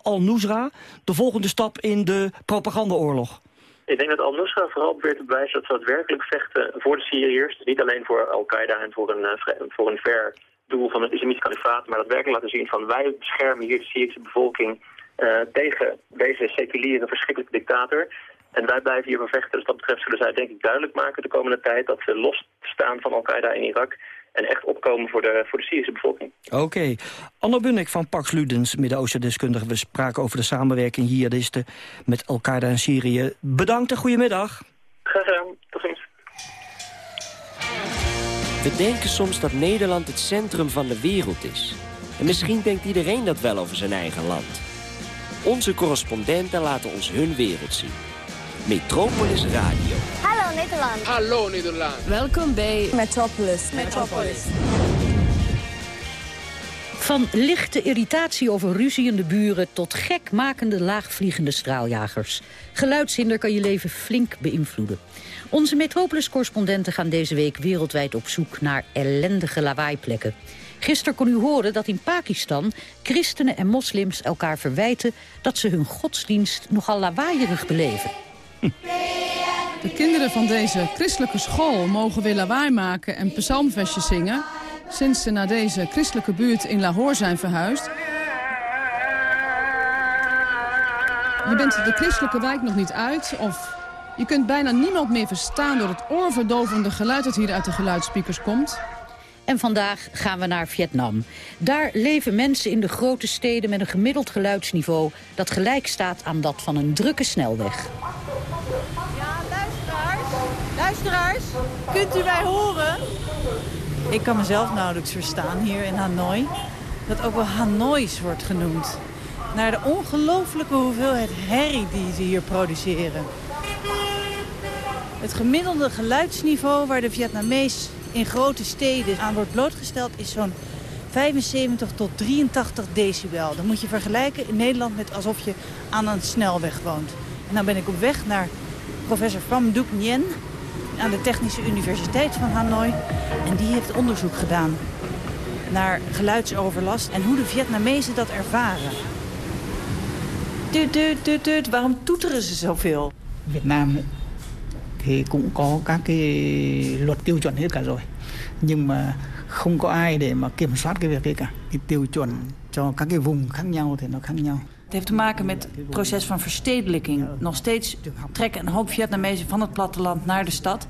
Al-Nusra. De volgende stap in de propagandaoorlog. Ik denk dat Al-Nusra vooral probeert te bewijzen dat ze daadwerkelijk vechten voor de Syriërs. Niet alleen voor Al-Qaeda en voor een, voor een ver doel van het islamitisch kalifaat, maar daadwerkelijk laten zien van wij beschermen hier de Syrische bevolking uh, tegen deze seculiere verschrikkelijke dictator. En wij blijven hiervoor vechten. Dus dat betreft zullen zij denk ik duidelijk maken de komende tijd dat ze losstaan van Al-Qaeda in Irak en echt opkomen voor de, voor de Syrische bevolking. Oké. Okay. Anne Bunnik van Pax Ludens, Midden-Oosten-deskundige. We spraken over de samenwerking jihadisten met Al-Qaeda en Syrië. Bedankt en goedemiddag. Graag gedaan. Tot ziens. We denken soms dat Nederland het centrum van de wereld is. En misschien denkt iedereen dat wel over zijn eigen land. Onze correspondenten laten ons hun wereld zien. Metropolis Radio. Hallo Nederland. Hallo Nederland. Welkom bij Metropolis. Metropolis. Van lichte irritatie over ruziende buren tot gekmakende laagvliegende straaljagers. Geluidshinder kan je leven flink beïnvloeden. Onze Metropolis-correspondenten gaan deze week wereldwijd op zoek naar ellendige lawaaiplekken. Gisteren kon u horen dat in Pakistan christenen en moslims elkaar verwijten dat ze hun godsdienst nogal lawaaierig beleven. De kinderen van deze christelijke school mogen weer lawaai maken en psalmversjes zingen. sinds ze naar deze christelijke buurt in Lahore zijn verhuisd. Je bent de christelijke wijk nog niet uit of je kunt bijna niemand meer verstaan door het oorverdovende geluid dat hier uit de geluidsspeakers komt. En vandaag gaan we naar Vietnam. Daar leven mensen in de grote steden met een gemiddeld geluidsniveau... dat gelijk staat aan dat van een drukke snelweg. Luisteraars, kunt u mij horen? Ik kan mezelf nauwelijks verstaan hier in Hanoi. Dat ook wel Hanois wordt genoemd. Naar de ongelofelijke hoeveelheid herrie die ze hier produceren. Het gemiddelde geluidsniveau waar de Vietnamees in grote steden aan wordt blootgesteld... is zo'n 75 tot 83 decibel. Dat moet je vergelijken in Nederland met alsof je aan een snelweg woont. En nou ben ik op weg naar professor Pham Duc Nguyen aan de Technische Universiteit van Hanoi. En die heeft onderzoek gedaan naar geluidsoverlast en hoe de Vietnamezen dat ervaren. Tuut, tuut, tuut, tuut. Waarom toeteren ze zoveel? Việt Nam ấy, thì cũng có các cái luật tiêu chuẩn hết cả rồi nhưng mà không có ai để mà kiểm soát cái việc ấy cả cái tiêu chuẩn cho các cái vùng khác nhau thì nó khác nhau Het heeft te maken met het proces van verstedelijking. Nog steeds trekken een hoop Vietnamezen van het platteland naar de stad.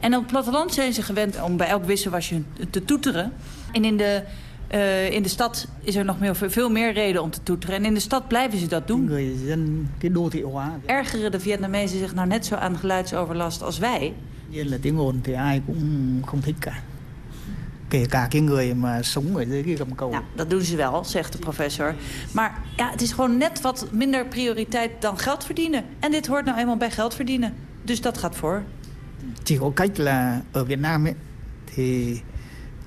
En op het platteland zijn ze gewend om bij elk wisselwasje te toeteren. En in de, eh, in de stad is er nog meer, veel meer reden om te toeteren. En in de stad blijven ze dat doen. Ergeren de Vietnamezen zich nou net zo aan geluidsoverlast als wij thì ai cũng không thích cả kể cả cái người mà sống ở dưới cái gầm cầu Nou, dat doen ze wel, zegt de professor. Maar ja, het is gewoon net wat minder prioriteit dan geld verdienen. En dit hoort nou eenmaal bij geld verdienen. Dus dat gaat voor. chỉ có cách là ở Việt Nam ấy thì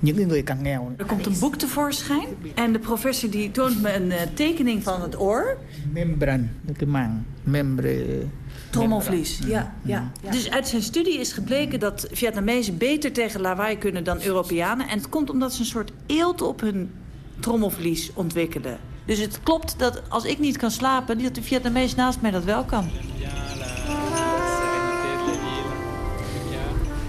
những cái người càng nghèo Er komt een boek tevoorschijn. En de professor die toont me een eh, tekening van het oor. membran cái màng membre Trommelvlies, ja, ja. Dus uit zijn studie is gebleken dat Vietnamezen beter tegen lawaai kunnen dan Europeanen. En het komt omdat ze een soort eelt op hun trommelvlies ontwikkelen. Dus het klopt dat als ik niet kan slapen, dat de Vietnamees naast mij dat wel kan.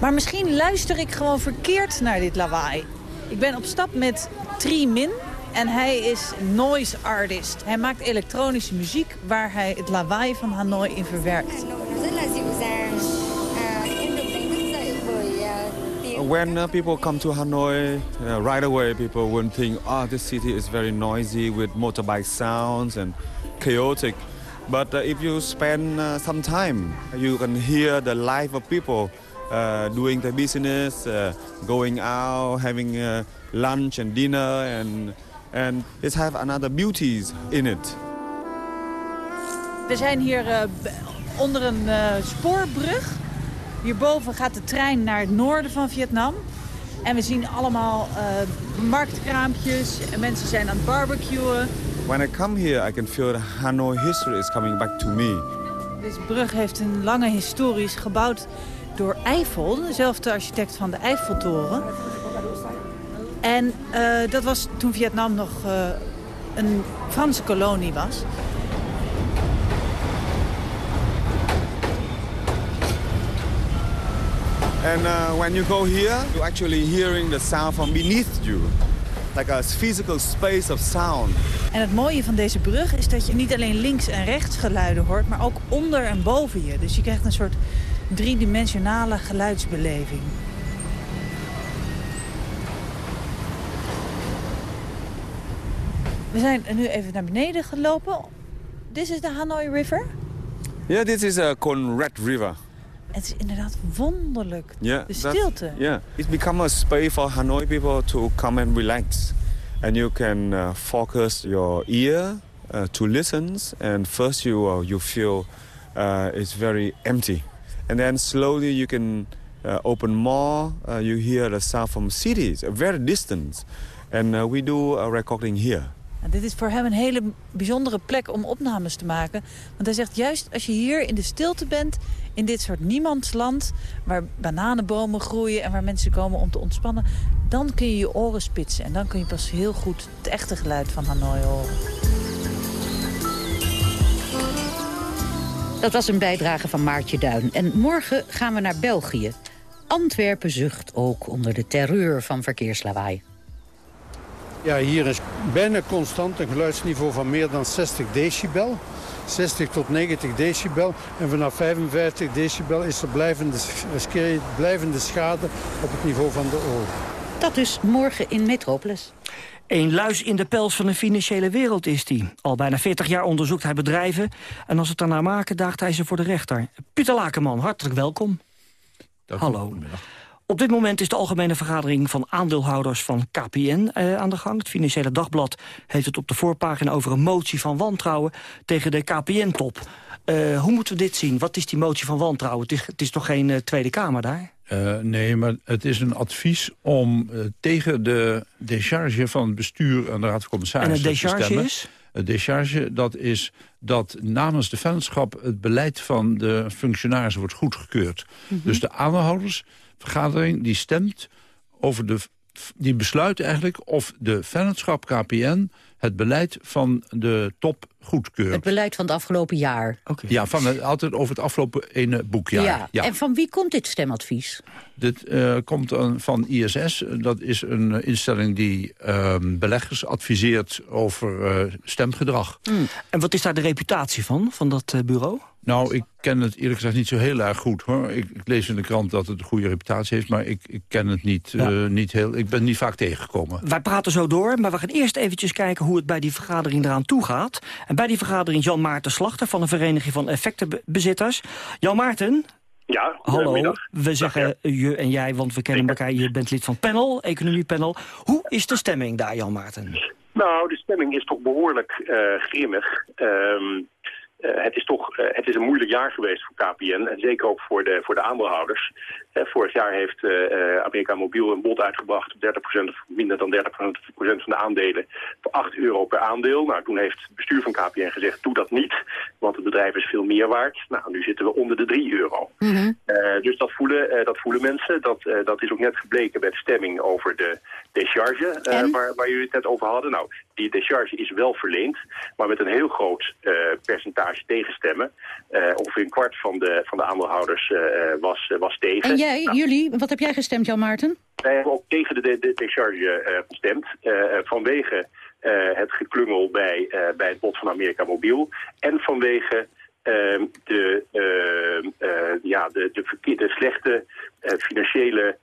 Maar misschien luister ik gewoon verkeerd naar dit lawaai. Ik ben op stap met Tri Min en hij is noise artist. Hij maakt elektronische muziek waar hij het lawaai van Hanoi in verwerkt. When uh, people come to Hanoi, uh, right away people would think, oh, this city is very noisy with motorbike sounds and chaotic. But uh, if you spend some time, you can hear the life of people doing their business, going out, having lunch and dinner, and and it have another beauties in it. We zijn hier eh, onder een eh, spoorbrug. Hierboven gaat de trein naar het noorden van Vietnam. En we zien allemaal eh, marktkraampjes. En mensen zijn aan het barbecuen. When I come here, I can feel the Hanoi history is coming back to me. Deze brug heeft een lange historie, is gebouwd door Eiffel, dezelfde architect van de Eiffeltoren. En eh, dat was toen Vietnam nog eh, een Franse kolonie was. And uh, when you go here, you're actually hearing the sound from beneath you. Like a physical space of sound. En het mooie van deze brug is dat je niet alleen links en rechts geluiden hoort, maar ook onder en boven je. Dus je krijgt een soort driedimensionale geluidsbeleving. We zijn nu even naar beneden gelopen. Dit is de Hanoi River. Yeah, this is a Conrad River. Het is inderdaad wonderlijk. Yeah, de stilte. Yeah, it's become a space for Hanoi people to come and relax. And you can uh, focus your ear uh, to listen. And first you, uh, you feel uh, it's very empty. And then slowly you can uh, open more. Uh, you hear the sound from cities, very distant. And uh, we do a recording here. Dit is voor hem een hele bijzondere plek om opnames te maken. Want hij zegt, juist als je hier in de stilte bent... in dit soort niemandsland... waar bananenbomen groeien en waar mensen komen om te ontspannen... dan kun je je oren spitsen. En dan kun je pas heel goed het echte geluid van Hanoi horen. Dat was een bijdrage van Maartje Duin. En morgen gaan we naar België. Antwerpen zucht ook onder de terreur van verkeerslawaai. Ja, hier is bijna constant een geluidsniveau van meer dan 60 decibel. 60 tot 90 decibel. En vanaf 55 decibel is er blijvende, sch- blijvende schade op het niveau van de oor. Dat dus morgen in Metropolis. Een luis in de pels van de financiële wereld is hij. Al bijna 40 jaar onderzoekt hij bedrijven. En als het ernaar maken, daagt hij ze voor de rechter. Pieter Lakenman, hartelijk welkom. Hallo. Op dit moment is de algemene vergadering van aandeelhouders van KPN eh, aan de gang. Het Financiële Dagblad heeft het op de voorpagina over een motie van wantrouwen tegen de KPN-top. Eh, hoe moeten we dit zien? Wat is die motie van wantrouwen? Het is, het is toch geen eh, Tweede Kamer daar? Uh, nee, maar het is een advies om tegen de decharge van het bestuur en de Raad van Commissarissen En een decharge te stemmen. is? Het decharge, dat is dat namens de vennootschap het beleid van de functionarissen wordt goedgekeurd. Mhm. Dus de aandeelhoudersvergadering die stemt over de... Die besluit eigenlijk of de vennootschap KPN het beleid van de top goedkeurt. Het beleid van het afgelopen jaar. Ja, van het, altijd over het afgelopen ene boekjaar. Ja. En van wie komt dit stemadvies? Dit uh, komt uh, van ISS. Dat is een uh, instelling die ehm, beleggers adviseert over stemgedrag. Mm. En wat is daar de reputatie van, van dat bureau? Nou, ik ken het eerlijk gezegd niet zo heel erg goed. hoor. Ik, ik lees in de krant dat het een goede reputatie heeft... maar ik, ik ken het niet, ja. niet heel... Ik ben niet vaak tegengekomen. Wij praten zo door, maar we gaan eerst eventjes kijken... hoe het bij die vergadering eraan toe gaat. En bij die vergadering Jan Maarten Slachter... van de Vereniging van Effectenbezitters. Jan Maarten, ja, Hallo, middag. we zeggen Dag, je en jij, want we kennen elkaar. Je bent lid van panel, economiepanel. Hoe is de stemming daar, Jan Maarten? Nou, de stemming is toch behoorlijk uh, grimmig. Um, uh, het, is toch, uh, het is een moeilijk jaar geweest voor KPN en zeker ook voor de, voor de aandeelhouders. Uh, vorig jaar heeft Amerika Mobiel een bod uitgebracht op 30% of minder dan 30% van de aandelen voor 8 euro per aandeel. Nou, toen heeft het bestuur van KPN gezegd, doe dat niet, want het bedrijf is veel meer waard. Nou, nu zitten we onder de 3 euro. Mm -hmm. dus dat voelen, dat voelen mensen. Dat, dat is ook net gebleken bij de stemming over de decharge, waar, waar jullie het net over hadden. Nou, die decharge is wel verleend, maar met een heel groot percentage tegenstemmen. ongeveer een kwart van de, van de aandeelhouders was, was tegen. En jij, nou, jullie, wat heb jij gestemd, Jan Maarten? Wij hebben ook tegen de, de, de decharge gestemd. Vanwege het geklungel bij, bij het bod van Amerika Mobiel. En vanwege ehm, de, ja, de, de, de slechte financiële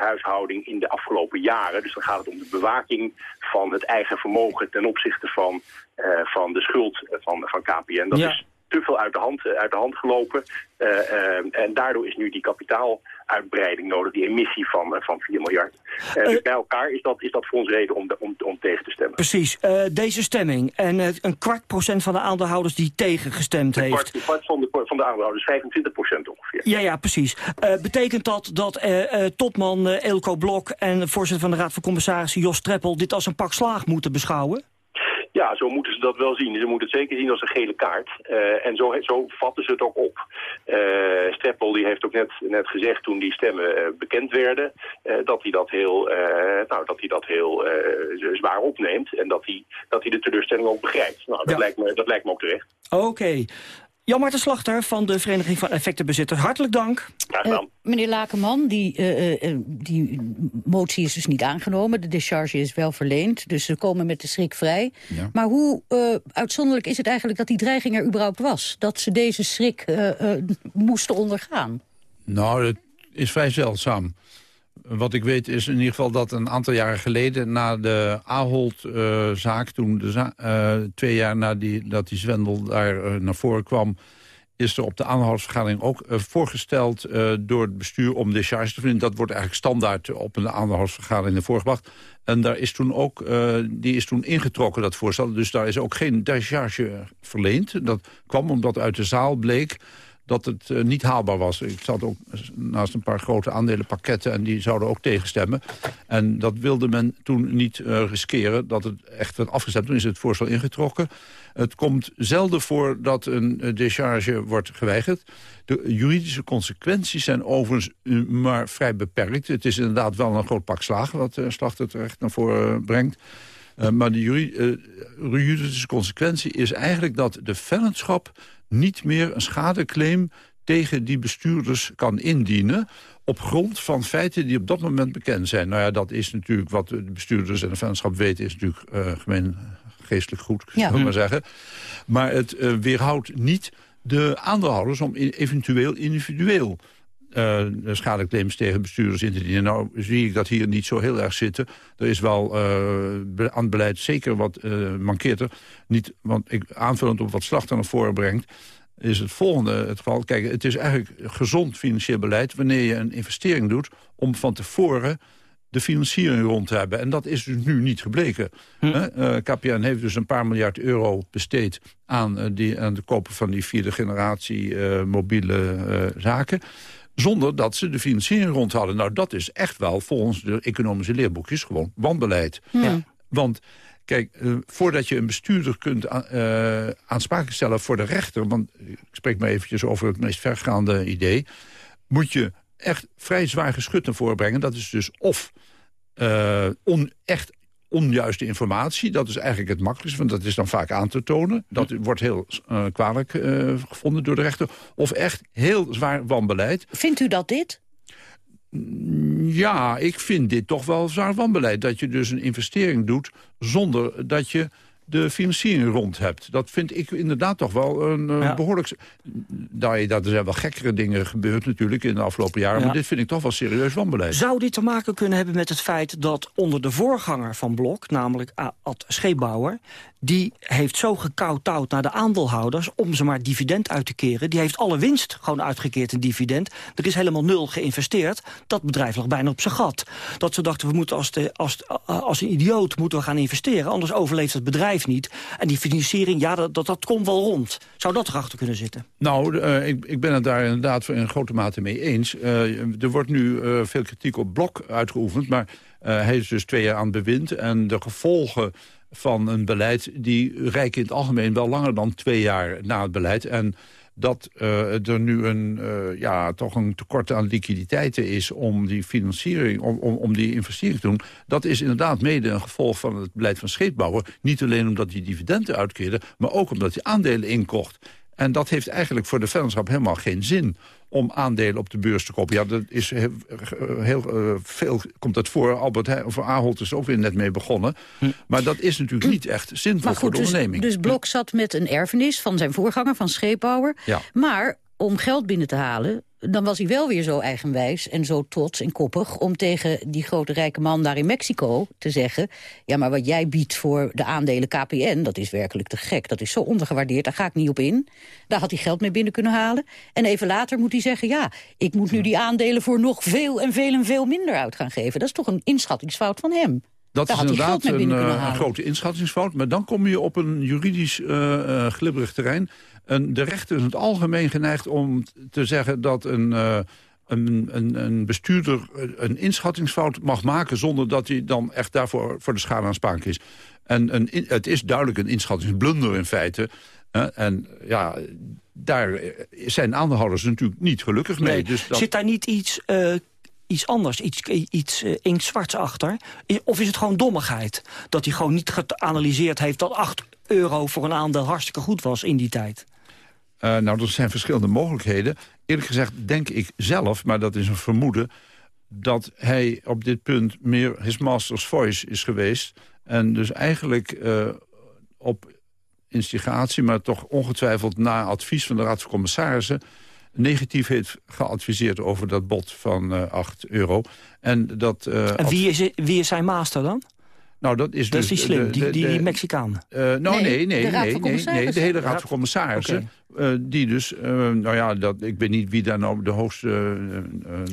huishouding in de afgelopen jaren. Dus dan gaat het om de bewaking van het eigen vermogen ten opzichte van, van de schuld van, van KPN. Dat Ja. is te veel uit de hand, uit de hand gelopen. En daardoor is nu die kapitaaluitbreiding nodig, die emissie van, uh, van 4 miljard. Uh, dus bij elkaar is dat, is dat voor ons reden om, de, om, om tegen te stemmen. Precies, deze stemming. En een kwart procent van de aandeelhouders die tegen gestemd Een heeft. kwart, een kwart van, de, van de aandeelhouders, 25 procent ongeveer. Ja, ja, precies. Betekent dat dat topman Elko Blok en voorzitter van de Raad van Commissarissen Jos Treppel dit als een pak slaag moeten beschouwen? Ja, zo moeten ze dat wel zien. Ze moeten het zeker zien als een gele kaart. Uh, en zo, zo vatten ze het ook op. Uh, Streppel die heeft ook net, net gezegd toen die stemmen uh, bekend werden... dat hij dat heel, nou, dat hij dat heel zwaar opneemt. En dat hij, dat hij de teleurstelling ook begrijpt. Nou, dat, Ja. lijkt, me, dat lijkt me ook terecht. Oké. Marten Slachter van de Vereniging van Effectenbezitters. Hartelijk dank. Eh, meneer Lakenman, die, eh, eh, die motie is dus niet aangenomen. De discharge is wel verleend, dus ze komen met de schrik vrij. Ja. Maar hoe eh, uitzonderlijk is het eigenlijk dat die dreiging er überhaupt was? Dat ze deze schrik eh, eh, moesten ondergaan? Nou, het is vrij zeldzaam. Wat ik weet is in ieder geval dat een aantal jaren geleden... na de Ahold-zaak, toen de eh, twee jaar nadat die, dat die zwendel daar eh, naar voren kwam... is er op de aandeelhoudersvergadering ook eh, voorgesteld eh, door het bestuur om decharge te vinden. Dat wordt eigenlijk standaard op een aandeelhoudersvergadering naar voren gebracht. En daar is toen ook, eh, die is toen ingetrokken, dat voorstel. Dus daar is ook geen decharge verleend. Dat kwam omdat uit de zaal bleek dat het eh, niet haalbaar was. Ik zat ook naast een paar grote aandelenpakketten... en die zouden ook tegenstemmen. En dat wilde men toen niet eh, riskeren, dat het echt werd afgestemd. Toen is het voorstel ingetrokken. Het komt zelden voor dat een eh, decharge wordt geweigerd. De juridische consequenties zijn overigens maar vrij beperkt. Het is inderdaad wel een groot pak slagen... wat de slachter terecht naar voren brengt. Uh, maar de juri uh, juridische consequentie is eigenlijk dat de vennootschap niet meer een schadeclaim tegen die bestuurders kan indienen... op grond van feiten die op dat moment bekend zijn. Nou ja, dat is natuurlijk wat de bestuurders en de vennootschap weten... is natuurlijk uh, gemeen geestelijk goed, ja. zou ik maar zeggen. Maar het uh, weerhoudt niet de aandeelhouders om eventueel individueel uh, schadeclaims tegen bestuurders in te dienen. Nou zie ik dat hier niet zo heel erg zitten. Er is wel uh, aan het beleid zeker wat uh, mankeert er. Niet, want ik, aanvullend op wat Slachter naar voren brengt is het volgende het geval. Kijk, het is eigenlijk gezond financieel beleid... wanneer je een investering doet om van tevoren de financiering rond te hebben. En dat is dus nu niet gebleken. Hm. Uh, KPN heeft dus een paar miljard euro besteed... aan, uh, die, aan de kopen van die vierde generatie uh, mobiele zaken zonder dat ze de financiering rond hadden. Nou, dat is echt wel volgens de economische leerboekjes gewoon wanbeleid. Ja. Want Kijk, uh, voordat je een bestuurder kunt uh, aansprakelijk stellen voor de rechter... want ik spreek maar eventjes over het meest vergaande idee... moet je echt vrij zwaar geschut naar voren brengen. Dat is dus of uh, on, echt onjuiste informatie. Dat is eigenlijk het makkelijkste, want dat is dan vaak aan te tonen. Dat wordt heel uh, kwalijk uh, gevonden door de rechter. Of echt heel zwaar wanbeleid. Vindt u dat dit? Ja, ik vind dit toch wel zwaar wanbeleid. Dat je dus een investering doet zonder dat je de financiering rond hebt. Dat vind ik inderdaad toch wel een ja. behoorlijk... Nou, dat er zijn wel gekkere dingen gebeurd natuurlijk in de afgelopen jaren... Ja. maar dit vind ik toch wel serieus wanbeleid. Zou dit te maken kunnen hebben met het feit dat onder de voorganger van Blok... namelijk Ad Scheepbouwer, die heeft zo gekauwtouwd naar de aandeelhouders... om ze maar dividend uit te keren. Die heeft alle winst gewoon uitgekeerd in dividend. Er is helemaal nul geïnvesteerd. Dat bedrijf lag bijna op zijn gat. Dat ze dachten, we moeten als, de, als, als een idioot moeten we gaan investeren... anders overleeft het bedrijf niet. En die financiering, ja, dat, dat, komt wel rond. Zou dat erachter kunnen zitten? Nou, uh, ik, ik ben het daar inderdaad in grote mate mee eens. Uh, er wordt nu veel kritiek op Blok uitgeoefend... maar hij is dus twee jaar aan het bewind... en de gevolgen van een beleid... die rijken in het algemeen wel langer dan twee jaar na het beleid. En dat uh, er nu een, uh, ja, toch een tekort aan liquiditeiten is... om die financiering, om, om, om die investering te doen... dat is inderdaad mede een gevolg van het beleid van scheepbouwer. Niet alleen omdat hij dividenden uitkeerde... maar ook omdat hij aandelen inkocht. En dat heeft eigenlijk voor de vennootschap helemaal geen zin om aandelen op de beurs te kopen. Ja, dat is heel, heel uh, veel komt dat voor. Albert Heijn, of Ahold is ook weer net mee begonnen. Hm. Maar dat is natuurlijk niet echt zinvol goed, voor de dus, onderneming. Dus Blok zat met een erfenis van zijn voorganger, van Scheepbouwer. Ja. Maar om geld binnen te halen dan was hij wel weer zo eigenwijs en zo trots en koppig... om tegen die grote rijke man daar in Mexico te zeggen... ja, maar wat jij biedt voor de aandelen KPN, dat is werkelijk te gek. Dat is zo ondergewaardeerd, daar ga ik niet op in. Daar had hij geld mee binnen kunnen halen. En even later moet hij zeggen... ja, ik moet nu die aandelen voor nog veel en veel en veel minder uit gaan geven. Dat is toch een inschattingsfout van hem. Dat Daar is inderdaad een, uh, een, grote inschattingsfout. Maar dan kom je op een juridisch uh, uh, glibberig terrein. En de rechter is in het algemeen geneigd om te zeggen dat een, uh, een, een, een, bestuurder een inschattingsfout mag maken... zonder dat hij dan echt daarvoor voor de schade aansprakelijk is. En een, het is duidelijk een inschattingsblunder in feite. En ja, daar zijn aandeelhouders natuurlijk niet gelukkig mee. Nee. Dus dat... Zit daar niet iets uh, iets anders, iets, iets uh, inktzwarts achter? Of is het gewoon dommigheid? Dat hij gewoon niet geanalyseerd heeft dat 8 euro voor een aandeel hartstikke goed was in die tijd? Uh, nou, er zijn verschillende mogelijkheden. Eerlijk gezegd denk ik zelf, maar dat is een vermoeden... dat hij op dit punt meer his master's voice is geweest. En dus eigenlijk uh, op instigatie, maar toch ongetwijfeld na advies van de Raad van Commissarissen negatief heeft geadviseerd over dat bod van uh, 8 euro. En, dat, uh, en wie, is, wie is zijn master dan? Nou, dat is dat dus... is die slim, de, die, die, die Mexicaan. Uh, nou, nee, nee, nee, de, nee, nee, nee, de hele Raad van Commissarissen. Okay. Uh, die dus, uh, nou ja, dat, ik weet niet wie daar nou de hoogste...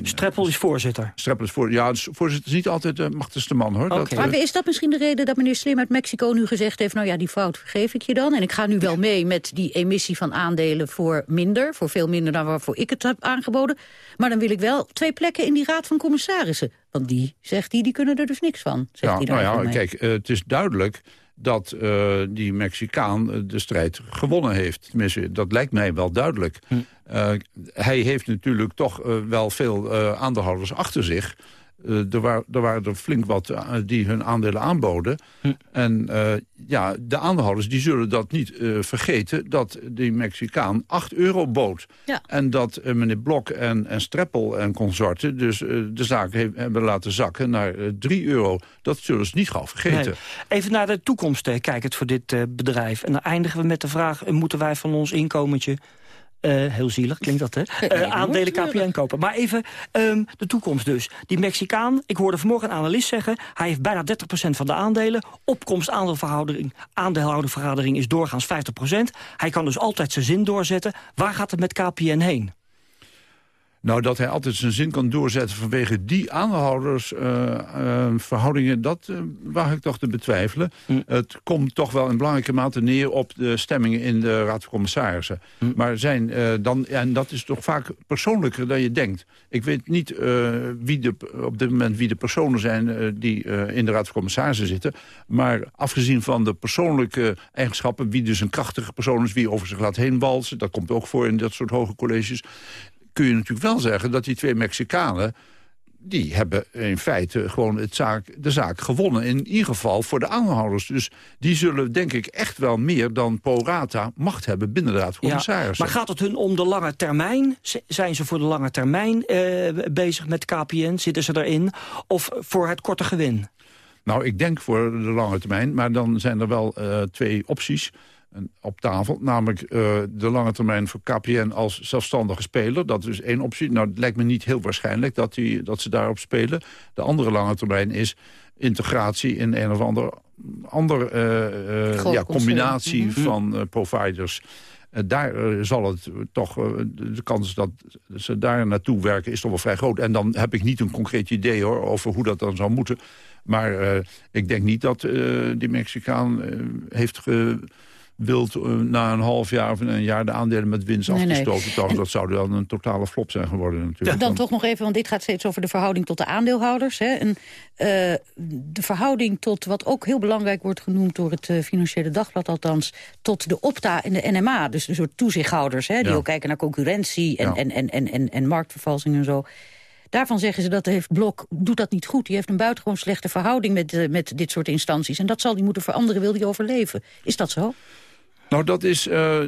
Streppel is voorzitter. Streppel is voorzitter. Ja, voorzitter is niet altijd de machtigste man, hoor. Okay. Dat, maar is dat misschien de reden dat meneer Slim uit Mexico nu gezegd heeft... nou ja, die fout vergeef ik je dan. En ik ga nu wel mee met die emissie van aandelen voor minder. Voor veel minder dan waarvoor ik het heb aangeboden. Maar dan wil ik wel twee plekken in die Raad van Commissarissen. Want die, zegt hij, die, die kunnen er dus niks van. Zegt ja, hij nou ja, kijk, uh, het is duidelijk dat uh, die Mexicaan de strijd gewonnen heeft. Tenminste, dat lijkt mij wel duidelijk. Hm. Uh, hij heeft natuurlijk toch uh, wel veel aandeelhouders achter zich. Eh, er, waar, er waren er flink wat eh, die hun aandelen aanboden. Hm. En eh, ja, de aandeelhouders die zullen dat niet vergeten... dat die Mexicaan 8 euro bood. Ja. En dat meneer Blok en, en Streppel en consorten... dus de zaak hebben laten zakken naar 3 euro. Dat zullen ze niet gauw vergeten. Nee. Even naar de toekomst kijkend voor dit bedrijf. En dan eindigen we met de vraag... moeten wij van ons inkomentje uh, heel zielig klinkt dat, hè? Uh, aandelen KPN kopen. Maar even um, de toekomst dus. Die Mexicaan, ik hoorde vanmorgen een analist zeggen... hij heeft bijna 30% van de aandelen. Opkomst aandeelhoudervergadering is doorgaans 50%. Hij kan dus altijd zijn zin doorzetten. Waar gaat het met KPN heen? Nou, dat hij altijd zijn zin kan doorzetten vanwege die aandeelhoudersverhoudingen... Uh, uh, dat uh, waag ik toch te betwijfelen. Hm. Het komt toch wel in belangrijke mate neer op de stemmingen in de Raad van Commissarissen. Hm. Maar zijn dan, en dat is toch vaak persoonlijker dan je denkt. Ik weet niet wie de, op dit moment wie de personen zijn die in de Raad van Commissarissen zitten. Maar afgezien van de persoonlijke eigenschappen... wie dus een krachtige persoon is, wie over zich laat heen walsen... dat komt ook voor in dat soort hoge colleges kun je natuurlijk wel zeggen dat die twee Mexicanen... die hebben in feite gewoon het zaak, de zaak gewonnen. In ieder geval voor de aanhouders. Dus die zullen denk ik echt wel meer dan pro rata macht hebben binnen de Raad van Commissarissen. maar gaat het hun om de lange termijn? Zijn ze voor de lange termijn eh, bezig met KPN? Zitten ze erin? Of voor het korte gewin? Nou, ik denk voor de lange termijn. Maar dan zijn er wel uh, twee opties op tafel. Namelijk uh, de lange termijn voor KPN als zelfstandige speler. Dat is één optie. Nou, het lijkt me niet heel waarschijnlijk dat, die, dat ze daarop spelen. De andere lange termijn is integratie in een of ander, ander uh, uh, ja, combinatie mm -hmm. van providers. daar zal het toch, de kans dat ze daar naartoe werken is toch wel vrij groot. En dan heb ik niet een concreet idee hoor, over hoe dat dan zou moeten. Maar ik denk niet dat die Mexicaan heeft... Ge, wilt uh, na een half jaar of een jaar de aandelen met winst nee, afgestoten. Nee. Dat zou dan een totale flop zijn geworden natuurlijk. Dan toch nog even, want dit gaat steeds over de verhouding tot de aandeelhouders. Hè. En, uh, de verhouding tot wat ook heel belangrijk wordt genoemd door het uh, Financiële Dagblad althans, tot de opta en de NMA. Dus de soort toezichthouders hè, die ja. ook kijken naar concurrentie en, ja. en, en, en, en, en marktvervalsing en zo. Daarvan zeggen ze dat heeft Blok doet dat niet goed. Die heeft een buitengewoon slechte verhouding met, uh, met dit soort instanties. En dat zal die moeten veranderen, wil die overleven. Is dat zo? Nou, dat is, uh,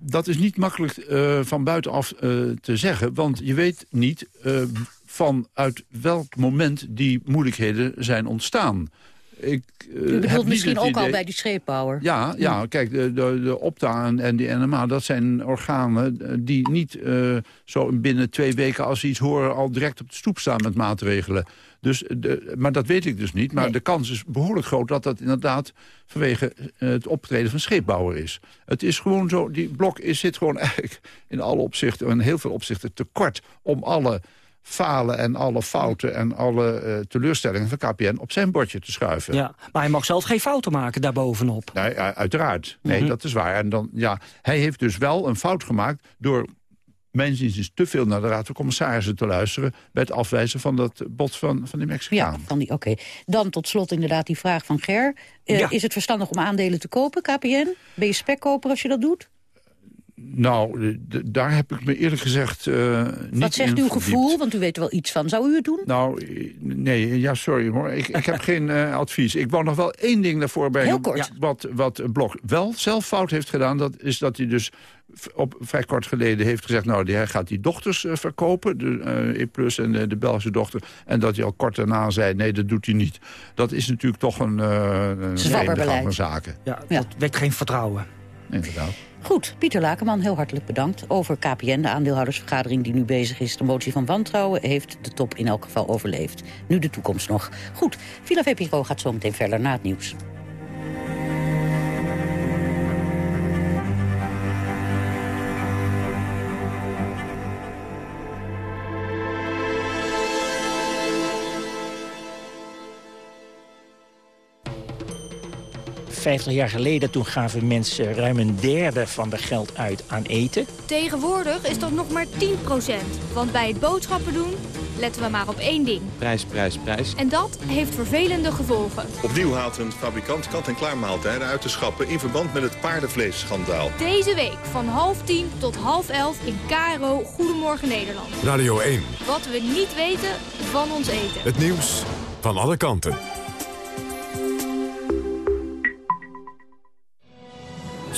dat is niet makkelijk uh, van buitenaf uh, te zeggen. Want je weet niet vanuit welk moment die moeilijkheden zijn ontstaan. Ik, uh, U bedoelt misschien ook al bij die scheepbouwer. Ja, ja, kijk, de, de, de Opta en de NMA, dat zijn organen die niet uh, zo binnen twee weken als ze iets horen... al direct op de stoep staan met maatregelen. Dus de, maar dat weet ik dus niet. Maar nee. de kans is behoorlijk groot dat dat inderdaad vanwege het optreden van scheepbouwer is. Het is gewoon zo, die blok is, zit gewoon eigenlijk in alle opzichten... in heel veel opzichten tekort om alle falen en alle fouten en alle uh, teleurstellingen van KPN op zijn bordje te schuiven. Ja, maar hij mag zelf geen fouten maken daarbovenop. Nee, uiteraard. Nee, mm -hmm. dat is waar. En dan, ja, hij heeft dus wel een fout gemaakt door mijn zin is te veel naar de Raad van Commissarissen te luisteren... bij het afwijzen van dat bod van, van die Mexicaan. Ja, van die, oké. Okay. Dan tot slot inderdaad die vraag van Ger. Uh, ja. Is het verstandig om aandelen te kopen, KPN? Ben je spekkoper als je dat doet? Nou, daar heb ik me eerlijk gezegd uh, niet Wat zegt uw gevoel? Want u weet er wel iets van. Zou u het doen? Nou, nee, ja, sorry hoor. Ik, ik heb geen uh, advies. Ik wou nog wel één ding daarvoor bij. Heel kort. Ja, wat, wat Blok wel zelf fout heeft gedaan... dat is dat hij dus op, vrij kort geleden heeft gezegd... nou, hij gaat die dochters uh, verkopen, de uh, E-Plus en de, de Belgische dochter... en dat hij al kort daarna zei, nee, dat doet hij niet. Dat is natuurlijk toch een, uh, een van zaken. Ja, ja, dat wekt geen vertrouwen. Inderdaad. Goed, Pieter Lakenman, heel hartelijk bedankt. Over KPN, de aandeelhoudersvergadering die nu bezig is. De motie van wantrouwen heeft de top in elk geval overleefd. Nu de toekomst nog. Goed, Villa VPRO gaat zo meteen verder na het nieuws. 50 jaar geleden toen gaven mensen ruim een derde van de geld uit aan eten. Tegenwoordig is dat nog maar 10% Want bij het boodschappen doen letten we maar op één ding. Prijs, prijs, prijs. En dat heeft vervelende gevolgen. Opnieuw haalt een fabrikant kant-en-klaar maaltijden uit de schappen... in verband met het paardenvleesschandaal. Deze week van half tien tot half elf in KRO Goedemorgen Nederland. Radio 1. Wat we niet weten van ons eten. Het nieuws van alle kanten.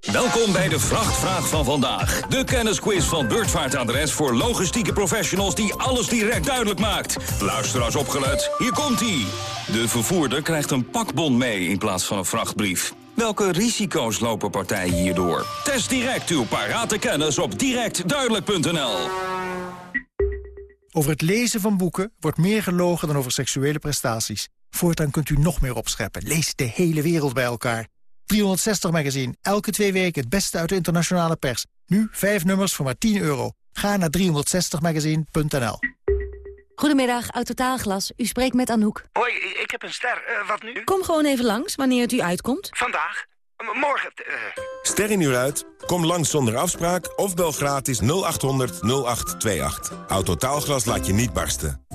Welkom bij de Vrachtvraag van vandaag. De kennisquiz van Beurtvaartadres voor logistieke professionals die alles direct duidelijk maakt. Luisteraars opgelet, hier komt-ie. De vervoerder krijgt een pakbon mee in plaats van een vrachtbrief. Welke risico's lopen partijen hierdoor? Test direct uw parate kennis op directduidelijk.nl. Over het lezen van boeken wordt meer gelogen dan over seksuele prestaties. Voortaan kunt u nog meer opscheppen. Lees de hele wereld bij elkaar. 360 Magazine. Elke twee weken het beste uit de internationale pers. Nu vijf nummers voor maar 10 euro. Ga naar 360magazine.nl. Goedemiddag, Autotaalglas. U spreekt met Anouk. Hoi, ik heb een ster. Uh, wat nu? Kom gewoon even langs, wanneer het u uitkomt. Vandaag? M morgen? Uh... Ster in uur uit? Kom langs zonder afspraak of bel gratis 0800 0828. Autotaalglas laat je niet barsten.